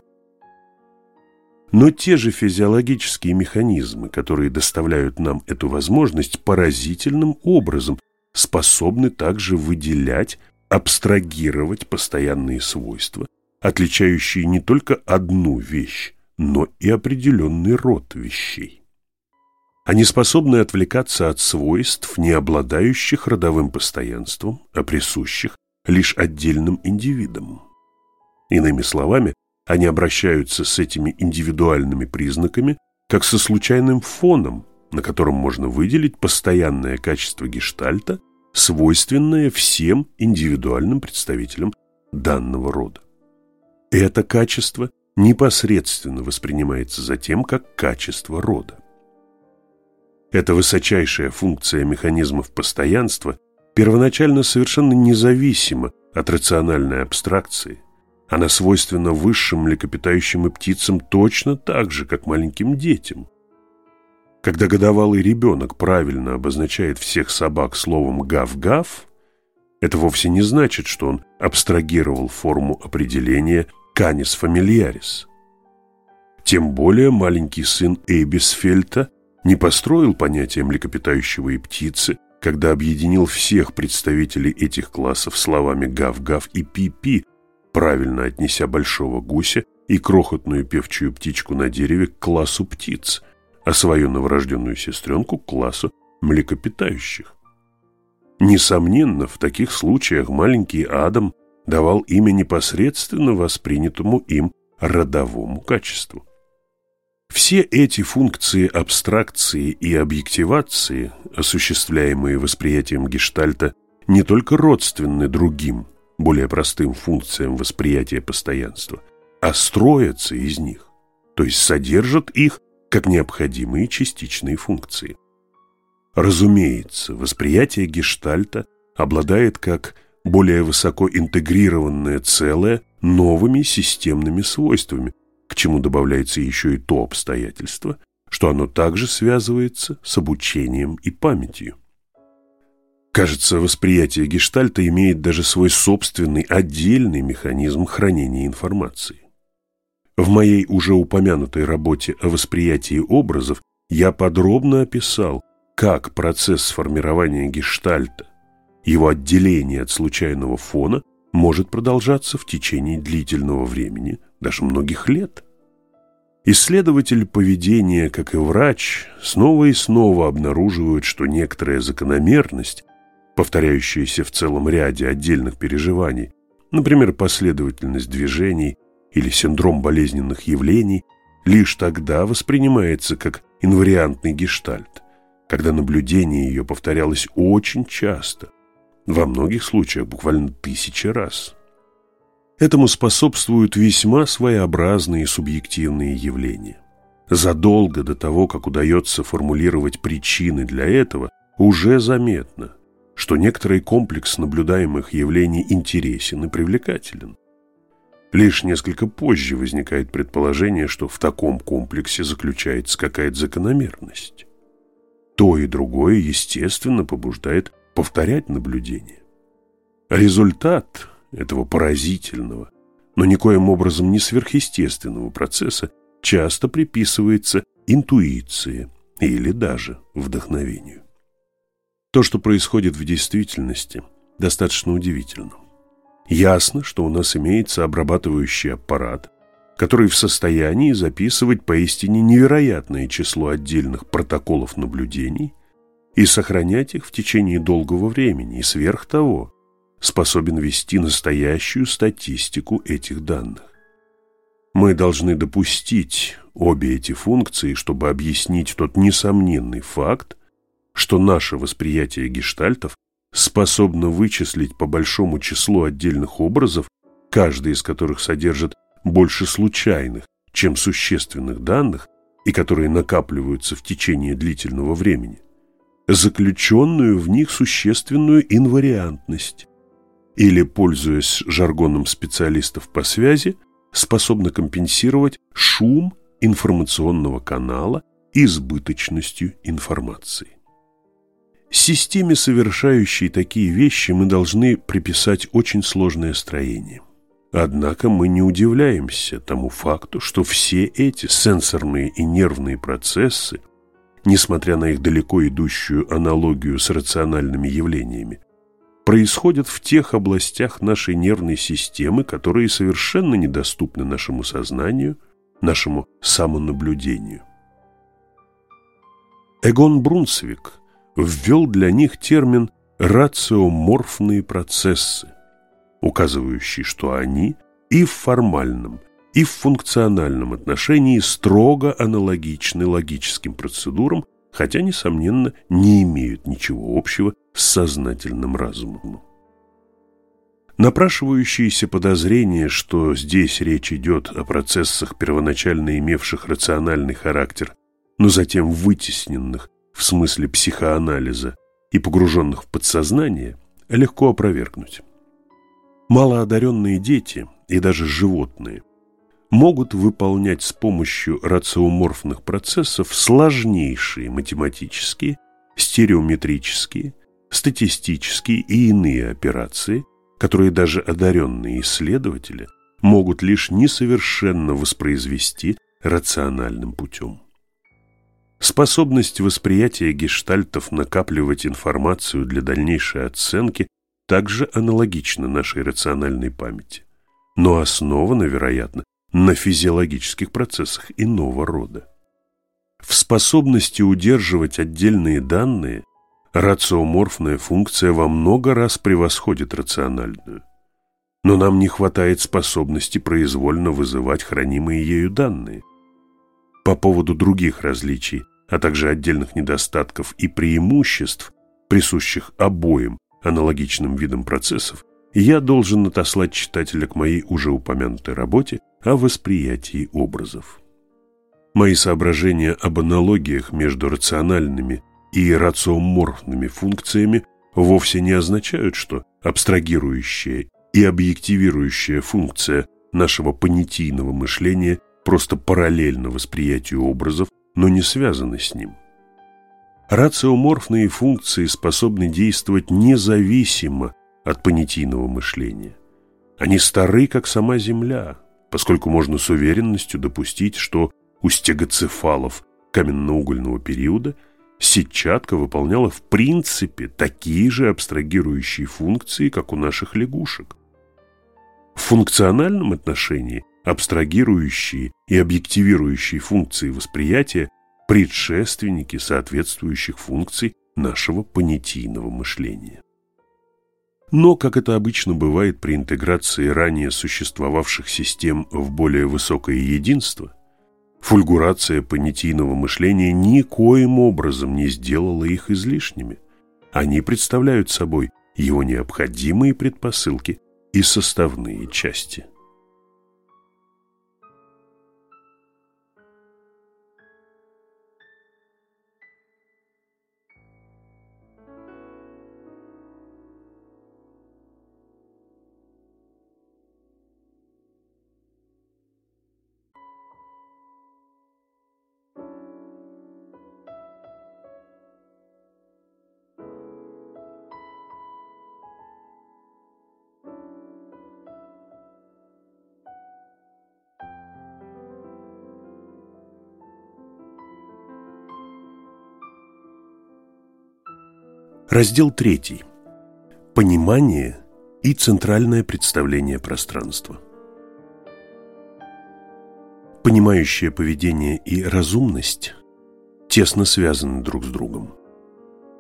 [SPEAKER 1] Но те же физиологические механизмы, которые доставляют нам эту возможность, поразительным образом способны также выделять, абстрагировать постоянные свойства, отличающие не только одну вещь, но и определенный род вещей. Они способны отвлекаться от свойств, не обладающих родовым постоянством, а присущих лишь отдельным индивидам. Иными словами, они обращаются с этими индивидуальными признаками как со случайным фоном, на котором можно выделить постоянное качество гештальта, свойственное всем индивидуальным представителям данного рода. Это качество непосредственно воспринимается затем как качество рода. Эта высочайшая функция механизмов постоянства первоначально совершенно независима от рациональной абстракции. Она свойственна высшим млекопитающим и птицам точно так же, как маленьким детям. Когда годовалый ребенок правильно обозначает всех собак словом «гав-гав», это вовсе не значит, что он абстрагировал форму определения Canis familiaris. Тем более маленький сын Эйбисфельта не построил понятие млекопитающего и птицы, когда объединил всех представителей этих классов словами «гав-гав» и «пи-пи», правильно отнеся большого гуся и крохотную певчую птичку на дереве к классу птиц, а свою новорожденную сестренку классу млекопитающих. Несомненно, в таких случаях маленький Адам давал имя непосредственно воспринятому им родовому качеству. Все эти функции абстракции и объективации, осуществляемые восприятием гештальта, не только родственны другим, более простым функциям восприятия постоянства, а строятся из них, то есть содержат их как необходимые частичные функции. Разумеется, восприятие гештальта обладает как более высоко интегрированное целое новыми системными свойствами, к чему добавляется еще и то обстоятельство, что оно также связывается с обучением и памятью. Кажется, восприятие гештальта имеет даже свой собственный отдельный механизм хранения информации. В моей уже упомянутой работе о восприятии образов я подробно описал, как процесс формирования гештальта, его отделение от случайного фона может продолжаться в течение длительного времени, даже многих лет. Исследователь поведения, как и врач, снова и снова обнаруживают, что некоторая закономерность, повторяющаяся в целом ряде отдельных переживаний, например, последовательность движений или синдром болезненных явлений, лишь тогда воспринимается как инвариантный гештальт когда наблюдение ее повторялось очень часто, во многих случаях буквально тысячи раз. Этому способствуют весьма своеобразные субъективные явления. Задолго до того, как удается формулировать причины для этого, уже заметно, что некоторый комплекс наблюдаемых явлений интересен и привлекателен. Лишь несколько позже возникает предположение, что в таком комплексе заключается какая-то закономерность. То и другое, естественно, побуждает повторять наблюдение. Результат этого поразительного, но никоим образом не сверхъестественного процесса часто приписывается интуиции или даже вдохновению. То, что происходит в действительности, достаточно удивительно. Ясно, что у нас имеется обрабатывающий аппарат, который в состоянии записывать поистине невероятное число отдельных протоколов наблюдений и сохранять их в течение долгого времени, и сверх того способен вести настоящую статистику этих данных. Мы должны допустить обе эти функции, чтобы объяснить тот несомненный факт, что наше восприятие гештальтов способно вычислить по большому числу отдельных образов, каждый из которых содержит больше случайных, чем существенных данных, и которые накапливаются в течение длительного времени, заключенную в них существенную инвариантность, или, пользуясь жаргоном специалистов по связи, способна компенсировать шум информационного канала избыточностью информации. Системе, совершающей такие вещи, мы должны приписать очень сложное строение – Однако мы не удивляемся тому факту, что все эти сенсорные и нервные процессы, несмотря на их далеко идущую аналогию с рациональными явлениями, происходят в тех областях нашей нервной системы, которые совершенно недоступны нашему сознанию, нашему самонаблюдению. Эгон Брунсвик ввел для них термин «рациоморфные процессы», указывающий, что они и в формальном, и в функциональном отношении строго аналогичны логическим процедурам, хотя, несомненно, не имеют ничего общего с сознательным разумом. Напрашивающееся подозрение, что здесь речь идет о процессах, первоначально имевших рациональный характер, но затем вытесненных в смысле психоанализа и погруженных в подсознание, легко опровергнуть. Малоодаренные дети и даже животные могут выполнять с помощью рациоморфных процессов сложнейшие математические, стереометрические, статистические и иные операции, которые даже одаренные исследователи могут лишь несовершенно воспроизвести рациональным путем. Способность восприятия гештальтов накапливать информацию для дальнейшей оценки также аналогична нашей рациональной памяти, но основана, вероятно, на физиологических процессах иного рода. В способности удерживать отдельные данные рациоморфная функция во много раз превосходит рациональную. Но нам не хватает способности произвольно вызывать хранимые ею данные. По поводу других различий, а также отдельных недостатков и преимуществ, присущих обоим аналогичным видам процессов, я должен отослать читателя к моей уже упомянутой работе о восприятии образов. Мои соображения об аналогиях между рациональными и рациоморфными функциями вовсе не означают, что абстрагирующая и объективирующая функция нашего понятийного мышления просто параллельно восприятию образов, но не связаны с ним. Рациоморфные функции способны действовать независимо от понятийного мышления. Они стары, как сама Земля, поскольку можно с уверенностью допустить, что у стегоцефалов каменно-угольного периода сетчатка выполняла в принципе такие же абстрагирующие функции, как у наших лягушек. В функциональном отношении абстрагирующие и объективирующие функции восприятия предшественники соответствующих функций нашего понятийного мышления. Но, как это обычно бывает при интеграции ранее существовавших систем в более высокое единство, фульгурация понятийного мышления никоим образом не сделала их излишними. Они представляют собой его необходимые предпосылки и составные части. Раздел 3. Понимание и центральное представление пространства. Понимающее поведение и разумность тесно связаны друг с другом.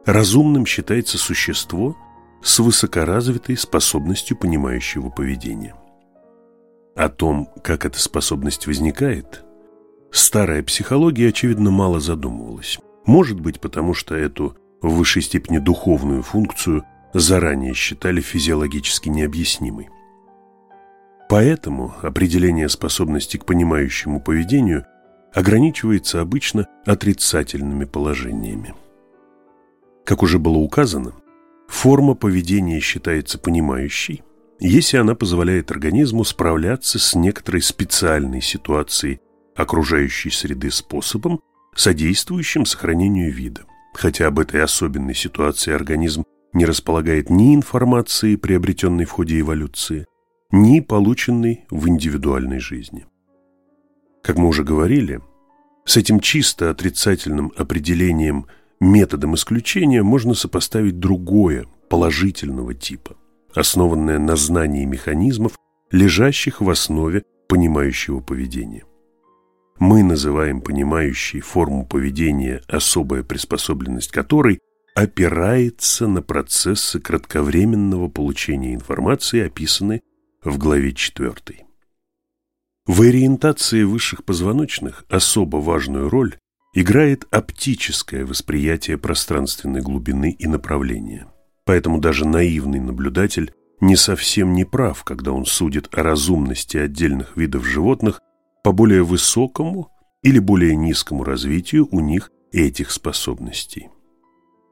[SPEAKER 1] Разумным считается существо с высокоразвитой способностью понимающего поведения. О том, как эта способность возникает, старая психология, очевидно, мало задумывалась. Может быть, потому что эту в высшей степени духовную функцию заранее считали физиологически необъяснимой. Поэтому определение способности к понимающему поведению ограничивается обычно отрицательными положениями. Как уже было указано, форма поведения считается понимающей, если она позволяет организму справляться с некоторой специальной ситуацией окружающей среды способом, содействующим сохранению вида хотя об этой особенной ситуации организм не располагает ни информации, приобретенной в ходе эволюции, ни полученной в индивидуальной жизни. Как мы уже говорили, с этим чисто отрицательным определением методом исключения можно сопоставить другое, положительного типа, основанное на знании механизмов, лежащих в основе понимающего поведения. Мы называем понимающей форму поведения особая приспособленность которой опирается на процессы кратковременного получения информации, описанные в главе 4. В ориентации высших позвоночных особо важную роль играет оптическое восприятие пространственной глубины и направления. Поэтому даже наивный наблюдатель не совсем не прав, когда он судит о разумности отдельных видов животных по более высокому или более низкому развитию у них этих способностей.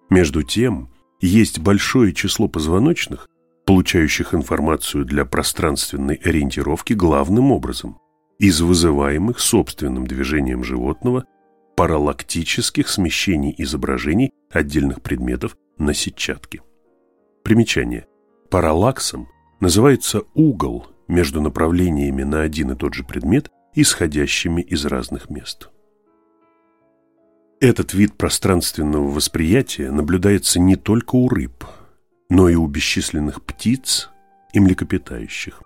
[SPEAKER 1] Между тем, есть большое число позвоночных, получающих информацию для пространственной ориентировки главным образом из вызываемых собственным движением животного паралактических смещений изображений отдельных предметов на сетчатке. Примечание. Параллаксом называется угол между направлениями на один и тот же предмет, исходящими из разных мест. Этот вид пространственного восприятия наблюдается не только у рыб, но и у бесчисленных птиц и млекопитающих.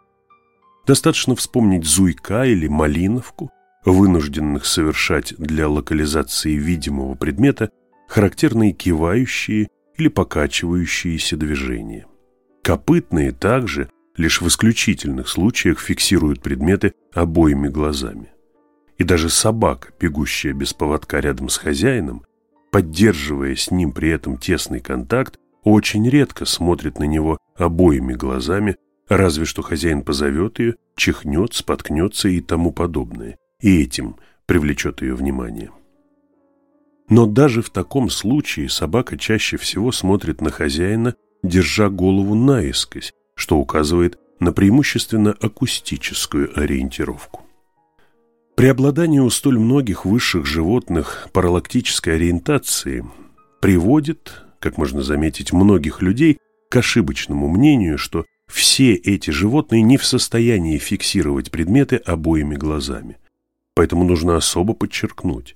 [SPEAKER 1] Достаточно вспомнить зуйка или малиновку, вынужденных совершать для локализации видимого предмета характерные кивающие или покачивающиеся движения. Копытные также лишь в исключительных случаях фиксируют предметы обоими глазами. И даже собака, бегущая без поводка рядом с хозяином, поддерживая с ним при этом тесный контакт, очень редко смотрит на него обоими глазами, разве что хозяин позовет ее, чихнет, споткнется и тому подобное, и этим привлечет ее внимание. Но даже в таком случае собака чаще всего смотрит на хозяина, держа голову наискось, что указывает на преимущественно акустическую ориентировку. Преобладание у столь многих высших животных паралактической ориентации приводит, как можно заметить, многих людей к ошибочному мнению, что все эти животные не в состоянии фиксировать предметы обоими глазами. Поэтому нужно особо подчеркнуть,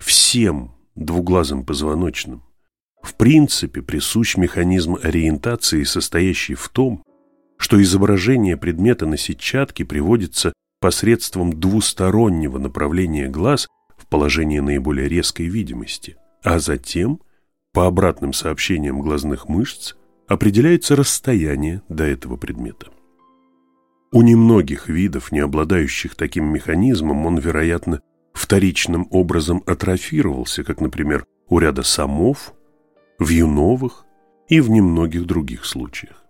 [SPEAKER 1] всем двуглазым позвоночным в принципе присущ механизм ориентации, состоящий в том, что изображение предмета на сетчатке приводится посредством двустороннего направления глаз в положение наиболее резкой видимости, а затем, по обратным сообщениям глазных мышц, определяется расстояние до этого предмета. У немногих видов, не обладающих таким механизмом, он, вероятно, вторичным образом атрофировался, как, например, у ряда самов, вьюновых и в немногих других случаях.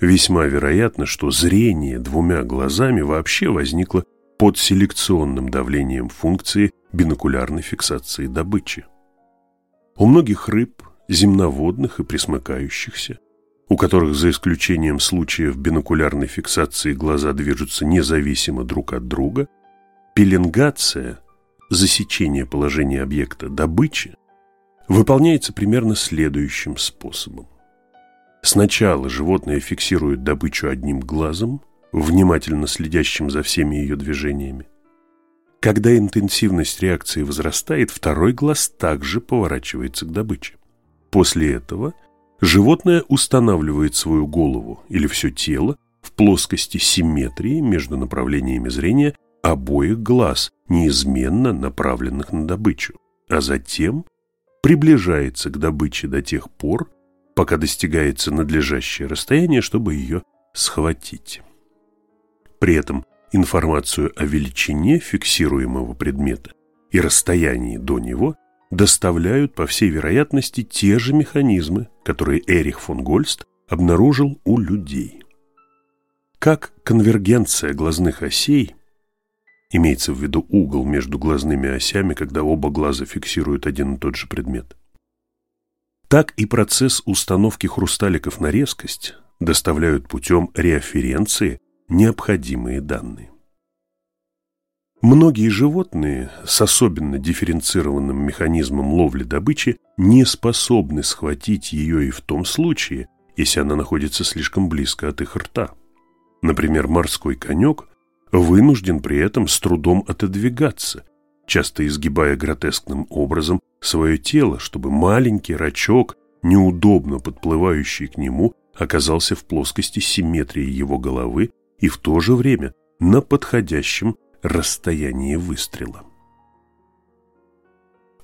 [SPEAKER 1] Весьма вероятно, что зрение двумя глазами вообще возникло под селекционным давлением функции бинокулярной фиксации добычи. У многих рыб, земноводных и пресмыкающихся, у которых за исключением случаев бинокулярной фиксации глаза движутся независимо друг от друга, пеленгация, засечение положения объекта добычи, выполняется примерно следующим способом. Сначала животное фиксирует добычу одним глазом, внимательно следящим за всеми ее движениями. Когда интенсивность реакции возрастает, второй глаз также поворачивается к добыче. После этого животное устанавливает свою голову или все тело в плоскости симметрии между направлениями зрения обоих глаз, неизменно направленных на добычу, а затем приближается к добыче до тех пор, пока достигается надлежащее расстояние, чтобы ее схватить. При этом информацию о величине фиксируемого предмета и расстоянии до него доставляют, по всей вероятности, те же механизмы, которые Эрих фон Гольст обнаружил у людей. Как конвергенция глазных осей, имеется в виду угол между глазными осями, когда оба глаза фиксируют один и тот же предмет, так и процесс установки хрусталиков на резкость доставляют путем реоференции необходимые данные. Многие животные с особенно дифференцированным механизмом ловли добычи не способны схватить ее и в том случае, если она находится слишком близко от их рта. Например, морской конек вынужден при этом с трудом отодвигаться, часто изгибая гротескным образом свое тело, чтобы маленький рачок, неудобно подплывающий к нему, оказался в плоскости симметрии его головы и в то же время на подходящем расстоянии выстрела.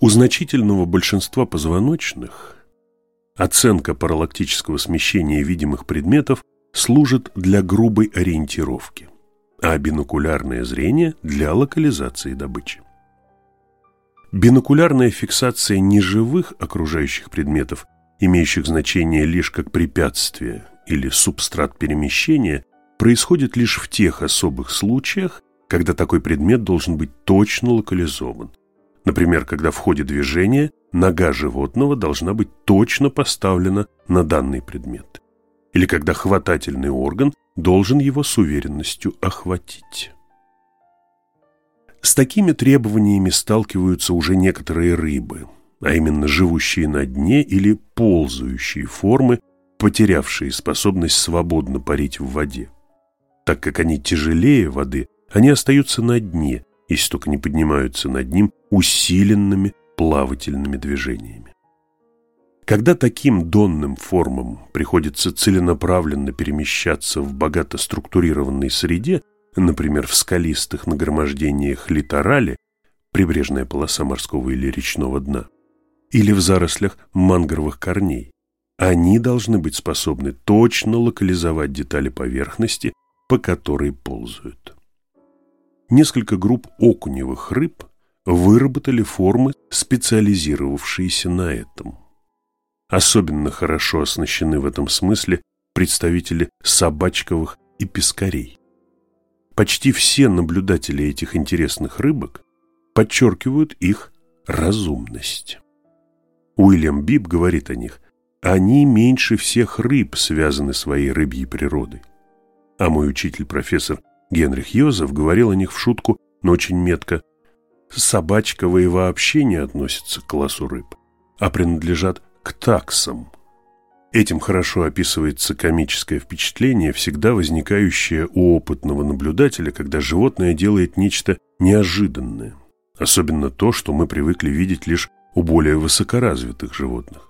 [SPEAKER 1] У значительного большинства позвоночных оценка паралактического смещения видимых предметов служит для грубой ориентировки, а бинокулярное зрение – для локализации добычи. Бинокулярная фиксация неживых окружающих предметов, имеющих значение лишь как препятствие или субстрат перемещения, происходит лишь в тех особых случаях, когда такой предмет должен быть точно локализован. Например, когда в ходе движения нога животного должна быть точно поставлена на данный предмет. Или когда хватательный орган должен его с уверенностью охватить. С такими требованиями сталкиваются уже некоторые рыбы, а именно живущие на дне или ползающие формы, потерявшие способность свободно парить в воде. Так как они тяжелее воды, они остаются на дне, если только не поднимаются над ним усиленными плавательными движениями. Когда таким донным формам приходится целенаправленно перемещаться в богато структурированной среде, например, в скалистых нагромождениях литорали, прибрежная полоса морского или речного дна, или в зарослях мангровых корней, они должны быть способны точно локализовать детали поверхности, по которой ползают. Несколько групп окуневых рыб выработали формы, специализировавшиеся на этом. Особенно хорошо оснащены в этом смысле представители собачковых и пескарей. Почти все наблюдатели этих интересных рыбок подчеркивают их разумность. Уильям Биб говорит о них, они меньше всех рыб связаны своей рыбьей природой. А мой учитель, профессор Генрих Йозеф, говорил о них в шутку, но очень метко. Собачковые вообще не относятся к классу рыб, а принадлежат к таксам. Этим хорошо описывается комическое впечатление, всегда возникающее у опытного наблюдателя, когда животное делает нечто неожиданное. Особенно то, что мы привыкли видеть лишь у более высокоразвитых животных.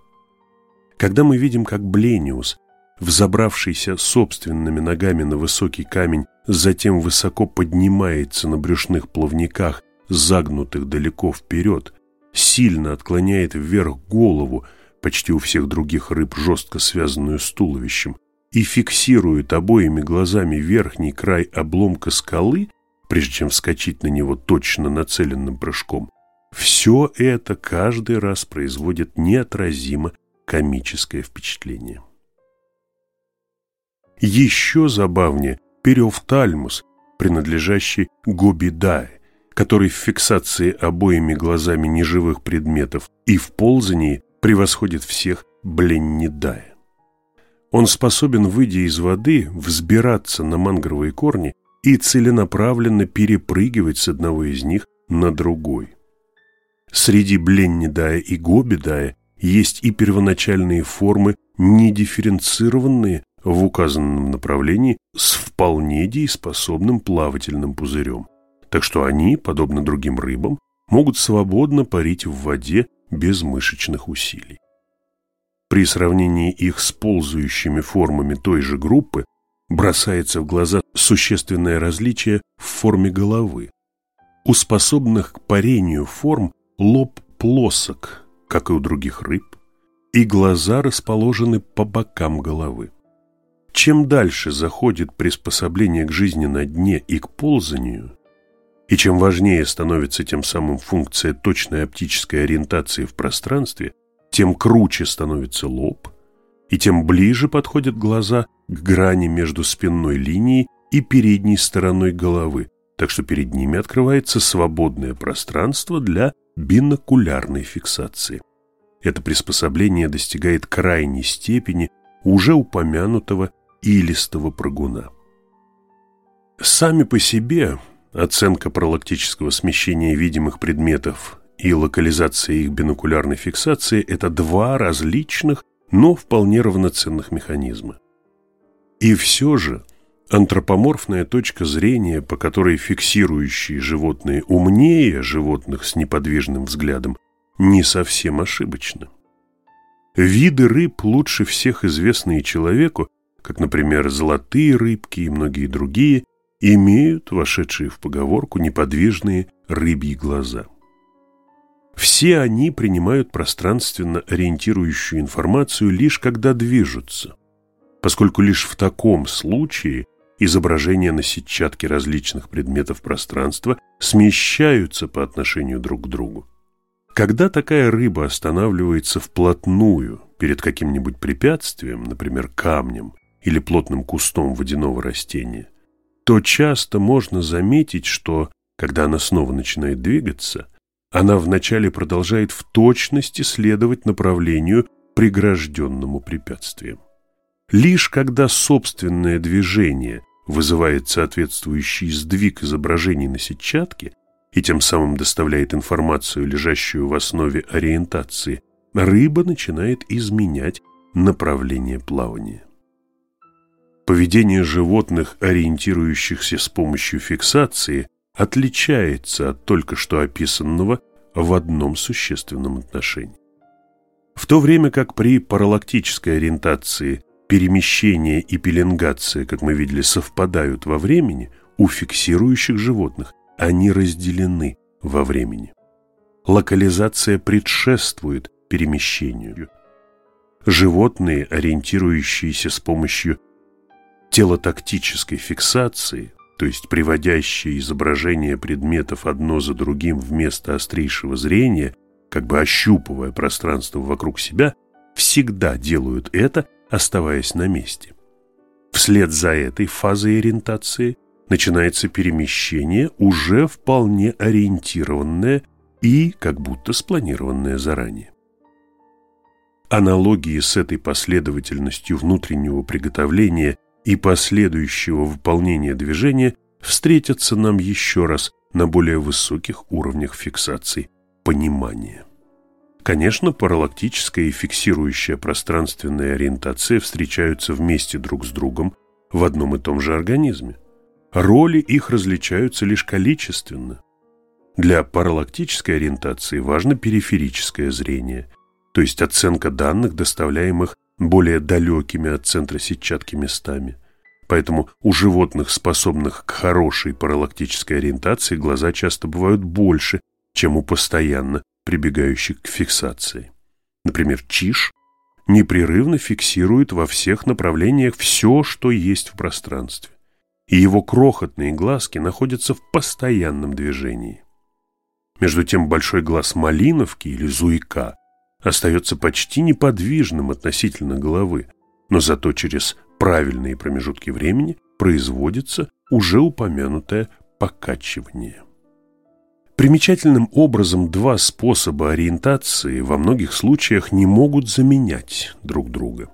[SPEAKER 1] Когда мы видим, как Блениус, взобравшийся собственными ногами на высокий камень, затем высоко поднимается на брюшных плавниках, загнутых далеко вперед, сильно отклоняет вверх голову, почти у всех других рыб жестко связанную с туловищем, и фиксирует обоими глазами верхний край обломка скалы, прежде чем вскочить на него точно нацеленным прыжком, все это каждый раз производит неотразимо комическое впечатление. Еще забавнее периофтальмус, принадлежащий Гобидае, который в фиксации обоими глазами неживых предметов и в ползании превосходит всех Бленнидая. Он способен, выйдя из воды, взбираться на мангровые корни и целенаправленно перепрыгивать с одного из них на другой. Среди Бленнидая и Гобидая есть и первоначальные формы, недифференцированные в указанном направлении с вполне дееспособным плавательным пузырем. Так что они, подобно другим рыбам, могут свободно парить в воде без мышечных усилий. При сравнении их с ползающими формами той же группы бросается в глаза существенное различие в форме головы. У способных к парению форм лоб плосок, как и у других рыб, и глаза расположены по бокам головы. Чем дальше заходит приспособление к жизни на дне и к ползанию, и чем важнее становится тем самым функция точной оптической ориентации в пространстве, тем круче становится лоб, и тем ближе подходят глаза к грани между спинной линией и передней стороной головы, так что перед ними открывается свободное пространство для бинокулярной фиксации. Это приспособление достигает крайней степени уже упомянутого илистого прыгуна. Сами по себе оценка пролактического смещения видимых предметов и локализация их бинокулярной фиксации – это два различных, но вполне равноценных механизма. И все же антропоморфная точка зрения, по которой фиксирующие животные умнее животных с неподвижным взглядом, не совсем ошибочна. Виды рыб, лучше всех известные человеку, как, например, золотые рыбки и многие другие, имеют, вошедшие в поговорку, неподвижные рыбьи глаза. Все они принимают пространственно ориентирующую информацию лишь когда движутся, поскольку лишь в таком случае изображения на сетчатке различных предметов пространства смещаются по отношению друг к другу. Когда такая рыба останавливается вплотную перед каким-нибудь препятствием, например, камнем или плотным кустом водяного растения, то часто можно заметить, что, когда она снова начинает двигаться, она вначале продолжает в точности следовать направлению, прегражденному препятствием. Лишь когда собственное движение вызывает соответствующий сдвиг изображений на сетчатке и тем самым доставляет информацию, лежащую в основе ориентации, рыба начинает изменять направление плавания. Поведение животных, ориентирующихся с помощью фиксации, отличается от только что описанного в одном существенном отношении. В то время как при паралактической ориентации перемещение и пеленгация, как мы видели, совпадают во времени, у фиксирующих животных они разделены во времени. Локализация предшествует перемещению. Животные, ориентирующиеся с помощью телотактической фиксации, то есть приводящие изображение предметов одно за другим вместо острейшего зрения, как бы ощупывая пространство вокруг себя, всегда делают это, оставаясь на месте. Вслед за этой фазой ориентации начинается перемещение, уже вполне ориентированное и как будто спланированное заранее. Аналогии с этой последовательностью внутреннего приготовления и последующего выполнения движения встретятся нам еще раз на более высоких уровнях фиксации понимания. Конечно, паралактическая и фиксирующая пространственная ориентация встречаются вместе друг с другом в одном и том же организме. Роли их различаются лишь количественно. Для паралактической ориентации важно периферическое зрение, то есть оценка данных, доставляемых более далекими от центра сетчатки местами. Поэтому у животных, способных к хорошей паралактической ориентации, глаза часто бывают больше, чем у постоянно прибегающих к фиксации. Например, чиж непрерывно фиксирует во всех направлениях все, что есть в пространстве, и его крохотные глазки находятся в постоянном движении. Между тем большой глаз малиновки или зуйка остается почти неподвижным относительно головы, но зато через правильные промежутки времени производится уже упомянутое покачивание. Примечательным образом два способа ориентации во многих случаях не могут заменять друг друга.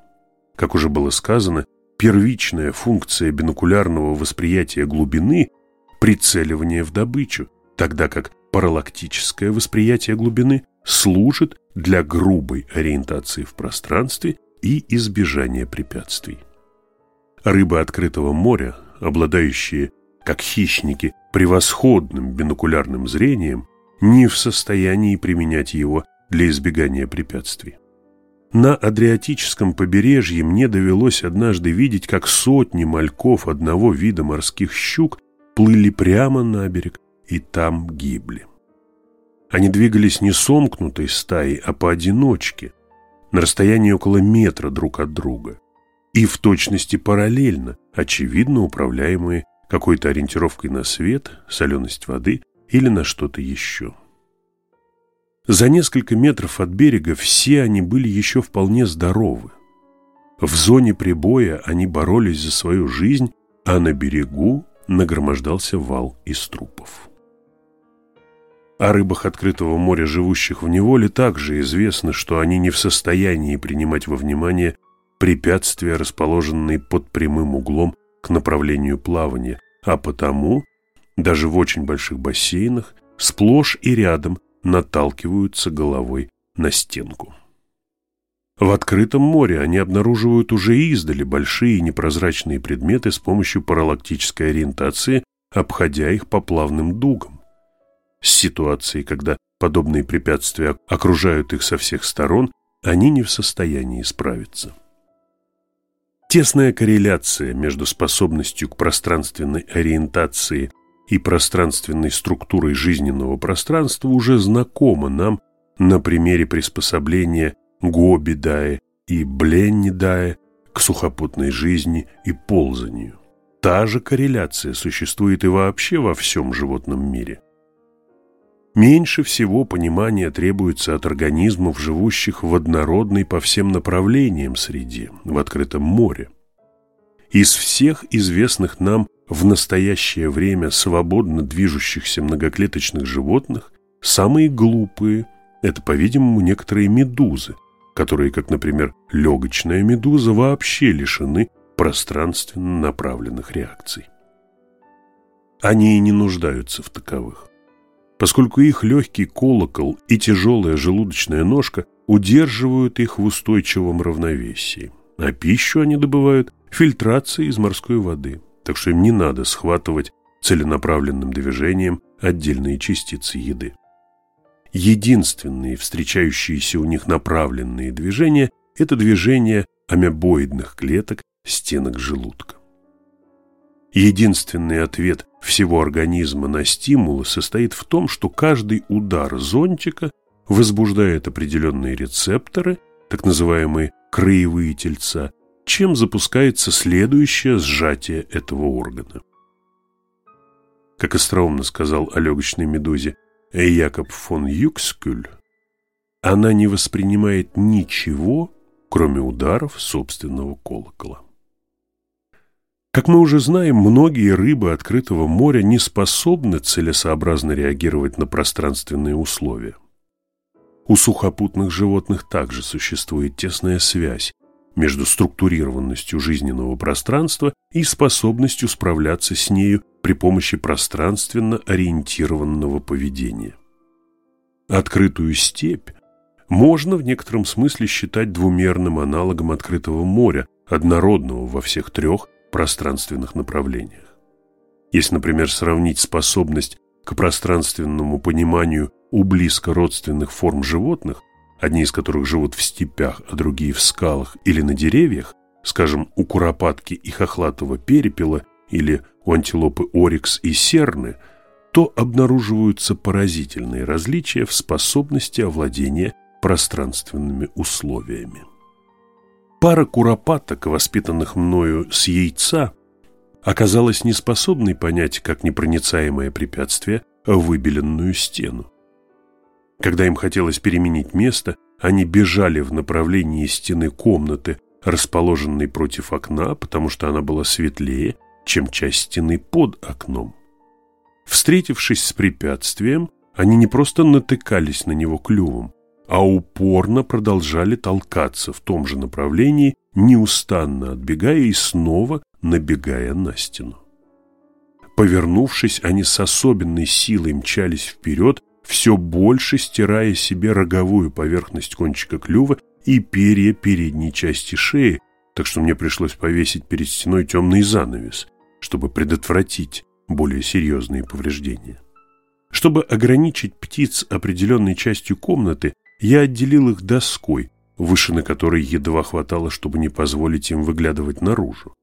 [SPEAKER 1] Как уже было сказано, первичная функция бинокулярного восприятия глубины – прицеливание в добычу, тогда как паралактическое восприятие глубины служит для грубой ориентации в пространстве и избежания препятствий. Рыбы открытого моря, обладающие, как хищники, превосходным бинокулярным зрением, не в состоянии применять его для избегания препятствий. На Адриатическом побережье мне довелось однажды видеть, как сотни мальков одного вида морских щук плыли прямо на берег и там гибли. Они двигались не сомкнутой стаей, а поодиночке, на расстоянии около метра друг от друга, и в точности параллельно, очевидно управляемые какой-то ориентировкой на свет, соленость воды или на что-то еще. За несколько метров от берега все они были еще вполне здоровы. В зоне прибоя они боролись за свою жизнь, а на берегу нагромождался вал из трупов. О рыбах открытого моря, живущих в неволе, также известно, что они не в состоянии принимать во внимание препятствия, расположенные под прямым углом к направлению плавания, а потому даже в очень больших бассейнах сплошь и рядом наталкиваются головой на стенку. В открытом море они обнаруживают уже издали большие непрозрачные предметы с помощью паралактической ориентации, обходя их по плавным дугам с ситуацией, когда подобные препятствия окружают их со всех сторон, они не в состоянии справиться. Тесная корреляция между способностью к пространственной ориентации и пространственной структурой жизненного пространства уже знакома нам на примере приспособления Гобидая и Бленнидая к сухопутной жизни и ползанию. Та же корреляция существует и вообще во всем животном мире – Меньше всего понимания требуется от организмов, живущих в однородной по всем направлениям среде, в открытом море. Из всех известных нам в настоящее время свободно движущихся многоклеточных животных, самые глупые – это, по-видимому, некоторые медузы, которые, как, например, легочная медуза, вообще лишены пространственно направленных реакций. Они и не нуждаются в таковых поскольку их легкий колокол и тяжелая желудочная ножка удерживают их в устойчивом равновесии, а пищу они добывают фильтрацией из морской воды, так что им не надо схватывать целенаправленным движением отдельные частицы еды. Единственные встречающиеся у них направленные движения – это движения амебоидных клеток стенок желудка. Единственный ответ всего организма на стимулы состоит в том, что каждый удар зонтика возбуждает определенные рецепторы, так называемые краевые тельца, чем запускается следующее сжатие этого органа. Как остроумно сказал о легочной медузе Якоб фон Юкскюль, она не воспринимает ничего, кроме ударов собственного колокола. Как мы уже знаем, многие рыбы открытого моря не способны целесообразно реагировать на пространственные условия. У сухопутных животных также существует тесная связь между структурированностью жизненного пространства и способностью справляться с нею при помощи пространственно ориентированного поведения. Открытую степь можно в некотором смысле считать двумерным аналогом открытого моря, однородного во всех трех пространственных направлениях. Если, например, сравнить способность к пространственному пониманию у близко родственных форм животных, одни из которых живут в степях, а другие в скалах или на деревьях, скажем, у куропатки и хохлатого перепела или у антилопы орикс и серны, то обнаруживаются поразительные различия в способности овладения пространственными условиями. Пара куропаток, воспитанных мною с яйца, оказалась неспособной понять, как непроницаемое препятствие, выбеленную стену. Когда им хотелось переменить место, они бежали в направлении стены комнаты, расположенной против окна, потому что она была светлее, чем часть стены под окном. Встретившись с препятствием, они не просто натыкались на него клювом, а упорно продолжали толкаться в том же направлении, неустанно отбегая и снова набегая на стену. Повернувшись, они с особенной силой мчались вперед, все больше стирая себе роговую поверхность кончика клюва и перья передней части шеи, так что мне пришлось повесить перед стеной темный занавес, чтобы предотвратить более серьезные повреждения. Чтобы ограничить птиц определенной частью комнаты, я отделил их доской, выше на которой едва хватало, чтобы не позволить им выглядывать наружу.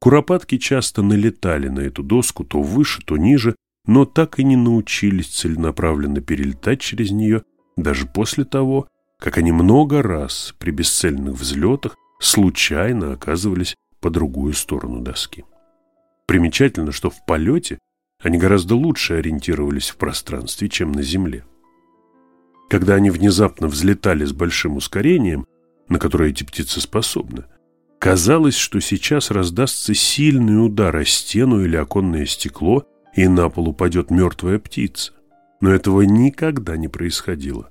[SPEAKER 1] Куропатки часто налетали на эту доску то выше, то ниже, но так и не научились целенаправленно перелетать через нее, даже после того, как они много раз при бесцельных взлетах случайно оказывались по другую сторону доски. Примечательно, что в полете они гораздо лучше ориентировались в пространстве, чем на земле. Когда они внезапно взлетали с большим ускорением, на которое эти птицы способны, казалось, что сейчас раздастся сильный удар о стену или оконное стекло, и на пол упадет мертвая птица. Но этого никогда не происходило.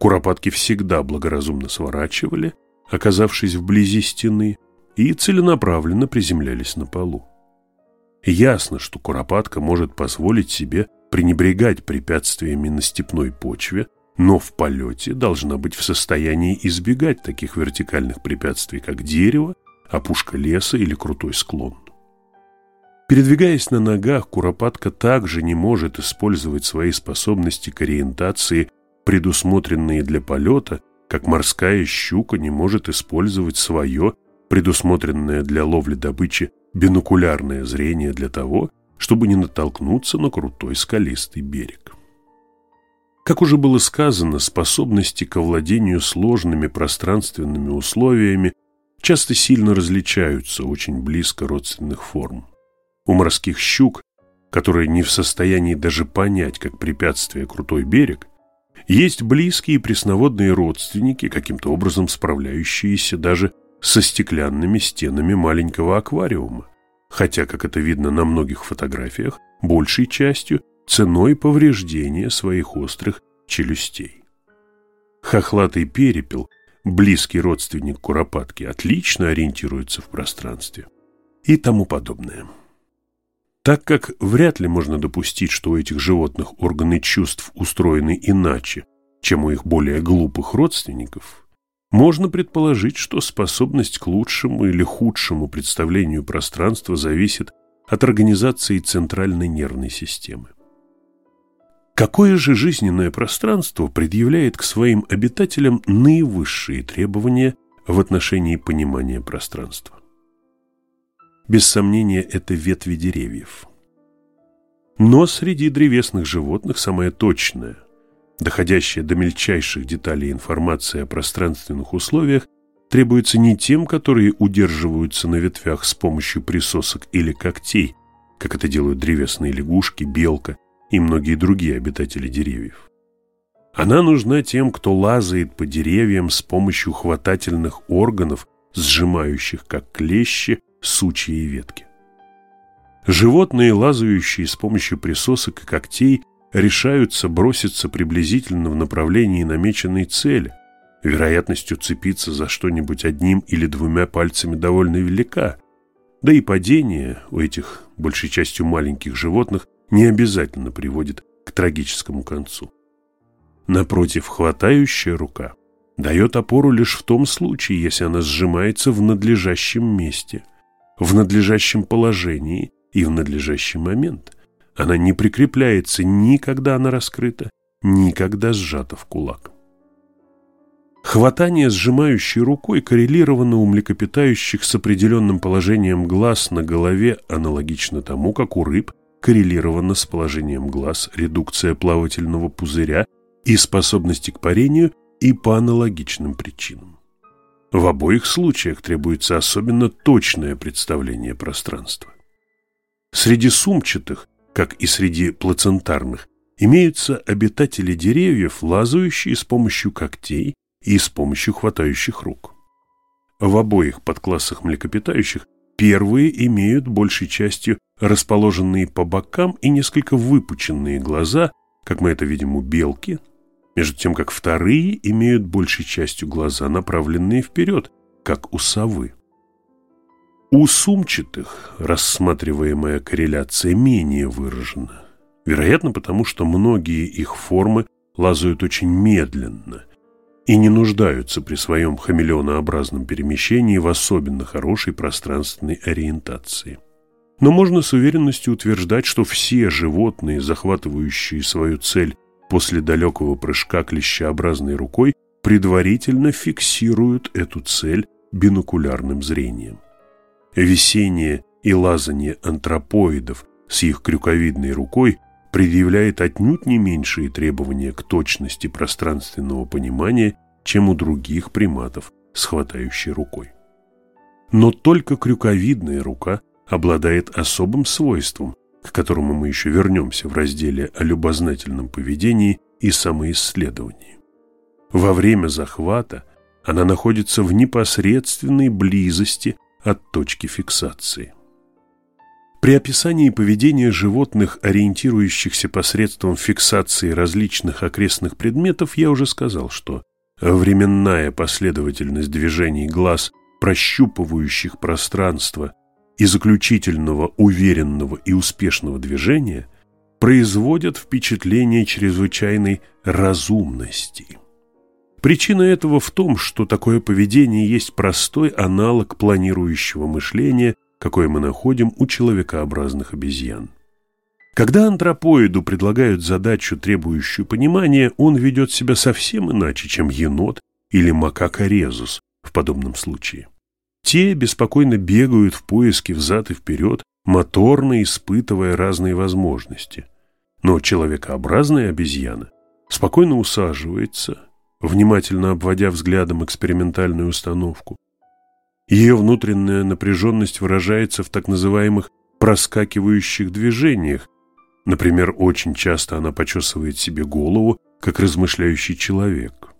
[SPEAKER 1] Куропатки всегда благоразумно сворачивали, оказавшись вблизи стены, и целенаправленно приземлялись на полу. Ясно, что куропатка может позволить себе пренебрегать препятствиями на степной почве, но в полете должна быть в состоянии избегать таких вертикальных препятствий, как дерево, опушка леса или крутой склон. Передвигаясь на ногах, куропатка также не может использовать свои способности к ориентации, предусмотренные для полета, как морская щука не может использовать свое, предусмотренное для ловли добычи, бинокулярное зрение для того, чтобы не натолкнуться на крутой скалистый берег. Как уже было сказано, способности к овладению сложными пространственными условиями часто сильно различаются очень близко родственных форм. У морских щук, которые не в состоянии даже понять, как препятствие крутой берег, есть близкие пресноводные родственники, каким-то образом справляющиеся даже со стеклянными стенами маленького аквариума, хотя, как это видно на многих фотографиях, большей частью ценой повреждения своих острых челюстей. Хохлатый перепел, близкий родственник куропатки, отлично ориентируется в пространстве и тому подобное. Так как вряд ли можно допустить, что у этих животных органы чувств устроены иначе, чем у их более глупых родственников, можно предположить, что способность к лучшему или худшему представлению пространства зависит от организации центральной нервной системы. Какое же жизненное пространство предъявляет к своим обитателям наивысшие требования в отношении понимания пространства? Без сомнения, это ветви деревьев. Но среди древесных животных самая точная, доходящая до мельчайших деталей информация о пространственных условиях требуется не тем, которые удерживаются на ветвях с помощью присосок или когтей, как это делают древесные лягушки, белка и многие другие обитатели деревьев. Она нужна тем, кто лазает по деревьям с помощью хватательных органов, сжимающих, как клещи, сучья и ветки. Животные, лазающие с помощью присосок и когтей, решаются броситься приблизительно в направлении намеченной цели. Вероятность уцепиться за что-нибудь одним или двумя пальцами довольно велика. Да и падение у этих, большей частью маленьких животных, не обязательно приводит к трагическому концу. Напротив, хватающая рука дает опору лишь в том случае, если она сжимается в надлежащем месте, в надлежащем положении и в надлежащий момент – она не прикрепляется ни когда она раскрыта, ни когда сжата в кулак. Хватание сжимающей рукой коррелировано у млекопитающих с определенным положением глаз на голове аналогично тому, как у рыб коррелировано с положением глаз редукция плавательного пузыря и способности к парению и по аналогичным причинам. В обоих случаях требуется особенно точное представление пространства. Среди сумчатых как и среди плацентарных, имеются обитатели деревьев, лазающие с помощью когтей и с помощью хватающих рук. В обоих подклассах млекопитающих первые имеют большей частью расположенные по бокам и несколько выпученные глаза, как мы это видим у белки, между тем как вторые имеют большей частью глаза, направленные вперед, как у совы. У сумчатых рассматриваемая корреляция менее выражена. Вероятно, потому что многие их формы лазают очень медленно и не нуждаются при своем хамелеонообразном перемещении в особенно хорошей пространственной ориентации. Но можно с уверенностью утверждать, что все животные, захватывающие свою цель после далекого прыжка клещеобразной рукой, предварительно фиксируют эту цель бинокулярным зрением. Весеннее и лазание антропоидов с их крюковидной рукой предъявляет отнюдь не меньшие требования к точности пространственного понимания, чем у других приматов с хватающей рукой. Но только крюковидная рука обладает особым свойством, к которому мы еще вернемся в разделе о любознательном поведении и самоисследовании. Во время захвата она находится в непосредственной близости от точки фиксации. При описании поведения животных, ориентирующихся посредством фиксации различных окрестных предметов, я уже сказал, что временная последовательность движений глаз, прощупывающих пространство и заключительного уверенного и успешного движения, производят впечатление чрезвычайной разумности. Причина этого в том, что такое поведение есть простой аналог планирующего мышления, какое мы находим у человекообразных обезьян. Когда антропоиду предлагают задачу, требующую понимания, он ведет себя совсем иначе, чем енот или макака резус в подобном случае. Те беспокойно бегают в поиске взад и вперед, моторно испытывая разные возможности. Но человекообразная обезьяна спокойно усаживается – внимательно обводя взглядом экспериментальную установку. Ее внутренняя напряженность выражается в так называемых проскакивающих движениях. Например, очень часто она почесывает себе голову, как размышляющий человек.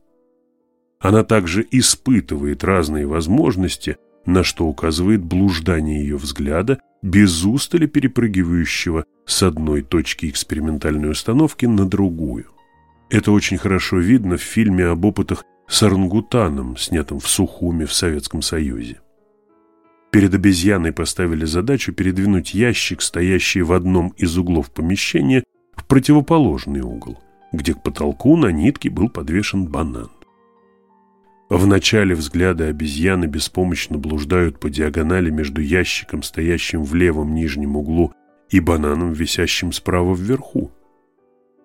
[SPEAKER 1] Она также испытывает разные возможности, на что указывает блуждание ее взгляда, без устали перепрыгивающего с одной точки экспериментальной установки на другую. Это очень хорошо видно в фильме об опытах с орангутаном, снятом в Сухуме в Советском Союзе. Перед обезьяной поставили задачу передвинуть ящик, стоящий в одном из углов помещения, в противоположный угол, где к потолку на нитке был подвешен банан. В начале взгляда обезьяны беспомощно блуждают по диагонали между ящиком, стоящим в левом нижнем углу, и бананом, висящим справа вверху.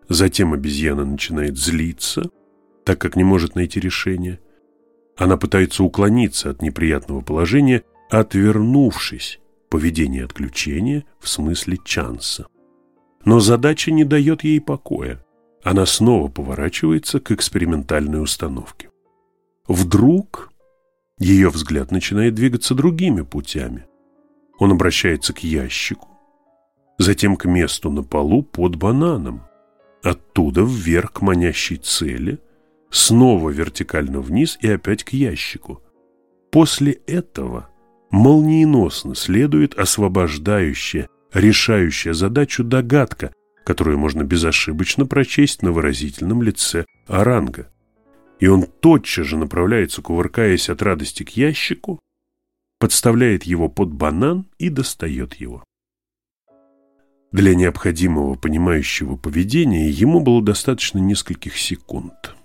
[SPEAKER 1] Затем обезьяна начинает злиться, так как не может найти решение. Она пытается уклониться от неприятного положения, отвернувшись поведение отключения в смысле чанса. Но задача не дает ей покоя. Она снова поворачивается к экспериментальной установке. Вдруг ее взгляд начинает двигаться другими путями. Он обращается к ящику, затем к месту на полу под бананом, оттуда вверх к манящей цели, снова вертикально вниз и опять к ящику. После этого молниеносно следует освобождающая, решающая задачу догадка, которую можно безошибочно прочесть на выразительном лице оранга. И он тотчас же направляется, кувыркаясь от радости к ящику, подставляет его под банан и достает его. Для необходимого понимающего поведения ему было достаточно нескольких секунд.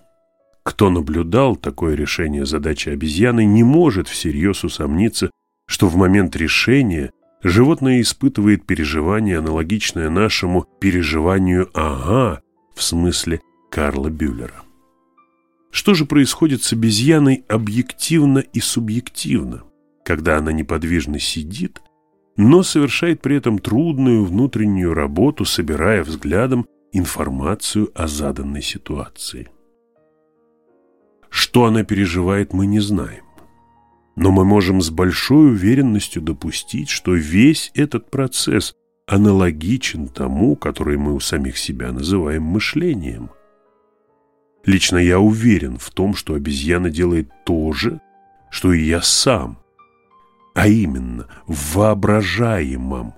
[SPEAKER 1] Кто наблюдал такое решение задачи обезьяны, не может всерьез усомниться, что в момент решения животное испытывает переживание, аналогичное нашему переживанию «ага» в смысле Карла Бюллера. Что же происходит с обезьяной объективно и субъективно, когда она неподвижно сидит, но совершает при этом трудную внутреннюю работу, собирая взглядом информацию о заданной ситуации? Что она переживает, мы не знаем. Но мы можем с большой уверенностью допустить, что весь этот процесс аналогичен тому, который мы у самих себя называем мышлением. Лично я уверен в том, что обезьяна делает то же, что и я сам, а именно в воображаемом,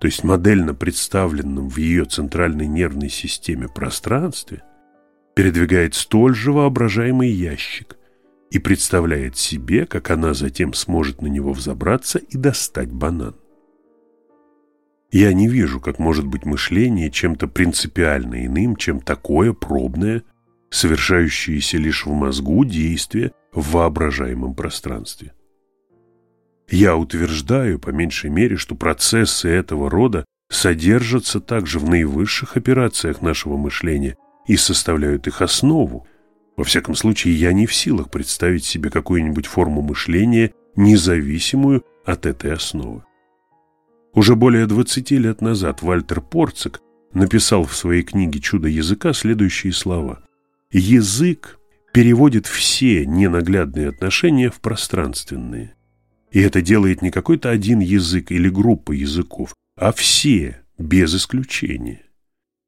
[SPEAKER 1] то есть модельно представленном в ее центральной нервной системе пространстве, передвигает столь же воображаемый ящик, и представляет себе, как она затем сможет на него взобраться и достать банан. Я не вижу, как может быть мышление чем-то принципиально иным, чем такое пробное, совершающееся лишь в мозгу действие в воображаемом пространстве. Я утверждаю, по меньшей мере, что процессы этого рода содержатся также в наивысших операциях нашего мышления и составляют их основу, во всяком случае, я не в силах представить себе какую-нибудь форму мышления, независимую от этой основы. Уже более 20 лет назад Вальтер Порцик написал в своей книге «Чудо языка» следующие слова. «Язык переводит все ненаглядные отношения в пространственные. И это делает не какой-то один язык или группа языков, а все, без исключения.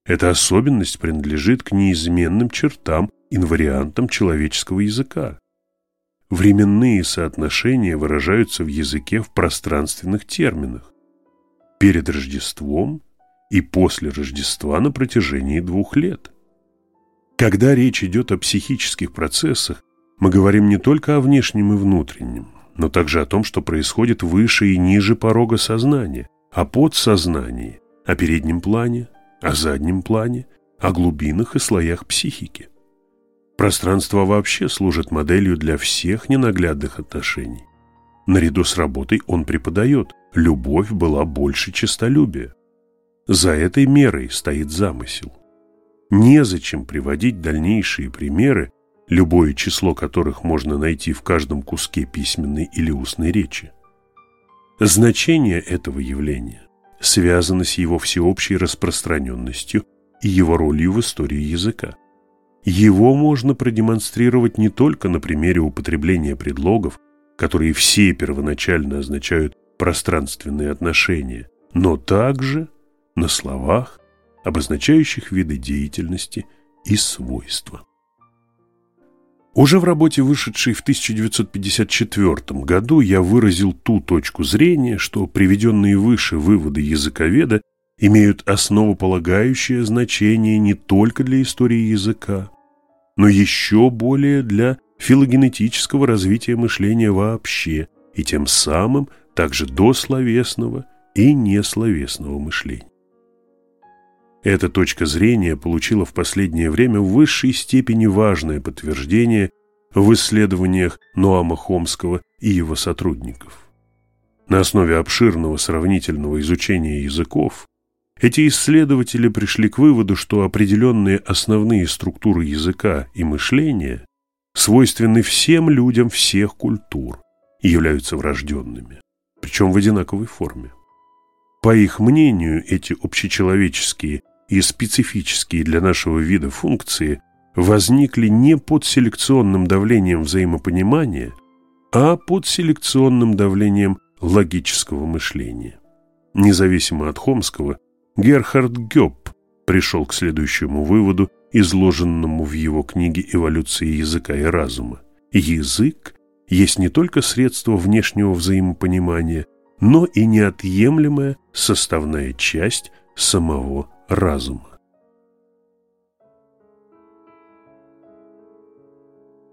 [SPEAKER 1] Эта особенность принадлежит к неизменным чертам инвариантом человеческого языка. Временные соотношения выражаются в языке в пространственных терминах. Перед Рождеством и после Рождества на протяжении двух лет. Когда речь идет о психических процессах, мы говорим не только о внешнем и внутреннем, но также о том, что происходит выше и ниже порога сознания, о подсознании, о переднем плане, о заднем плане, о глубинах и слоях психики. Пространство вообще служит моделью для всех ненаглядных отношений. Наряду с работой он преподает, любовь была больше честолюбия. За этой мерой стоит замысел. Незачем приводить дальнейшие примеры, любое число которых можно найти в каждом куске письменной или устной речи. Значение этого явления связано с его всеобщей распространенностью и его ролью в истории языка. Его можно продемонстрировать не только на примере употребления предлогов, которые все первоначально означают пространственные отношения, но также на словах, обозначающих виды деятельности и свойства. Уже в работе, вышедшей в 1954 году, я выразил ту точку зрения, что приведенные выше выводы языковеда имеют основополагающее значение не только для истории языка, но еще более для филогенетического развития мышления вообще и тем самым также до словесного и несловесного мышления. Эта точка зрения получила в последнее время в высшей степени важное подтверждение в исследованиях Ноама Хомского и его сотрудников. На основе обширного сравнительного изучения языков эти исследователи пришли к выводу, что определенные основные структуры языка и мышления свойственны всем людям всех культур и являются врожденными, причем в одинаковой форме. По их мнению, эти общечеловеческие и специфические для нашего вида функции возникли не под селекционным давлением взаимопонимания, а под селекционным давлением логического мышления. Независимо от Хомского, Герхард Гёбб пришел к следующему выводу, изложенному в его книге «Эволюция языка и разума». Язык есть не только средство внешнего взаимопонимания, но и неотъемлемая составная часть самого разума.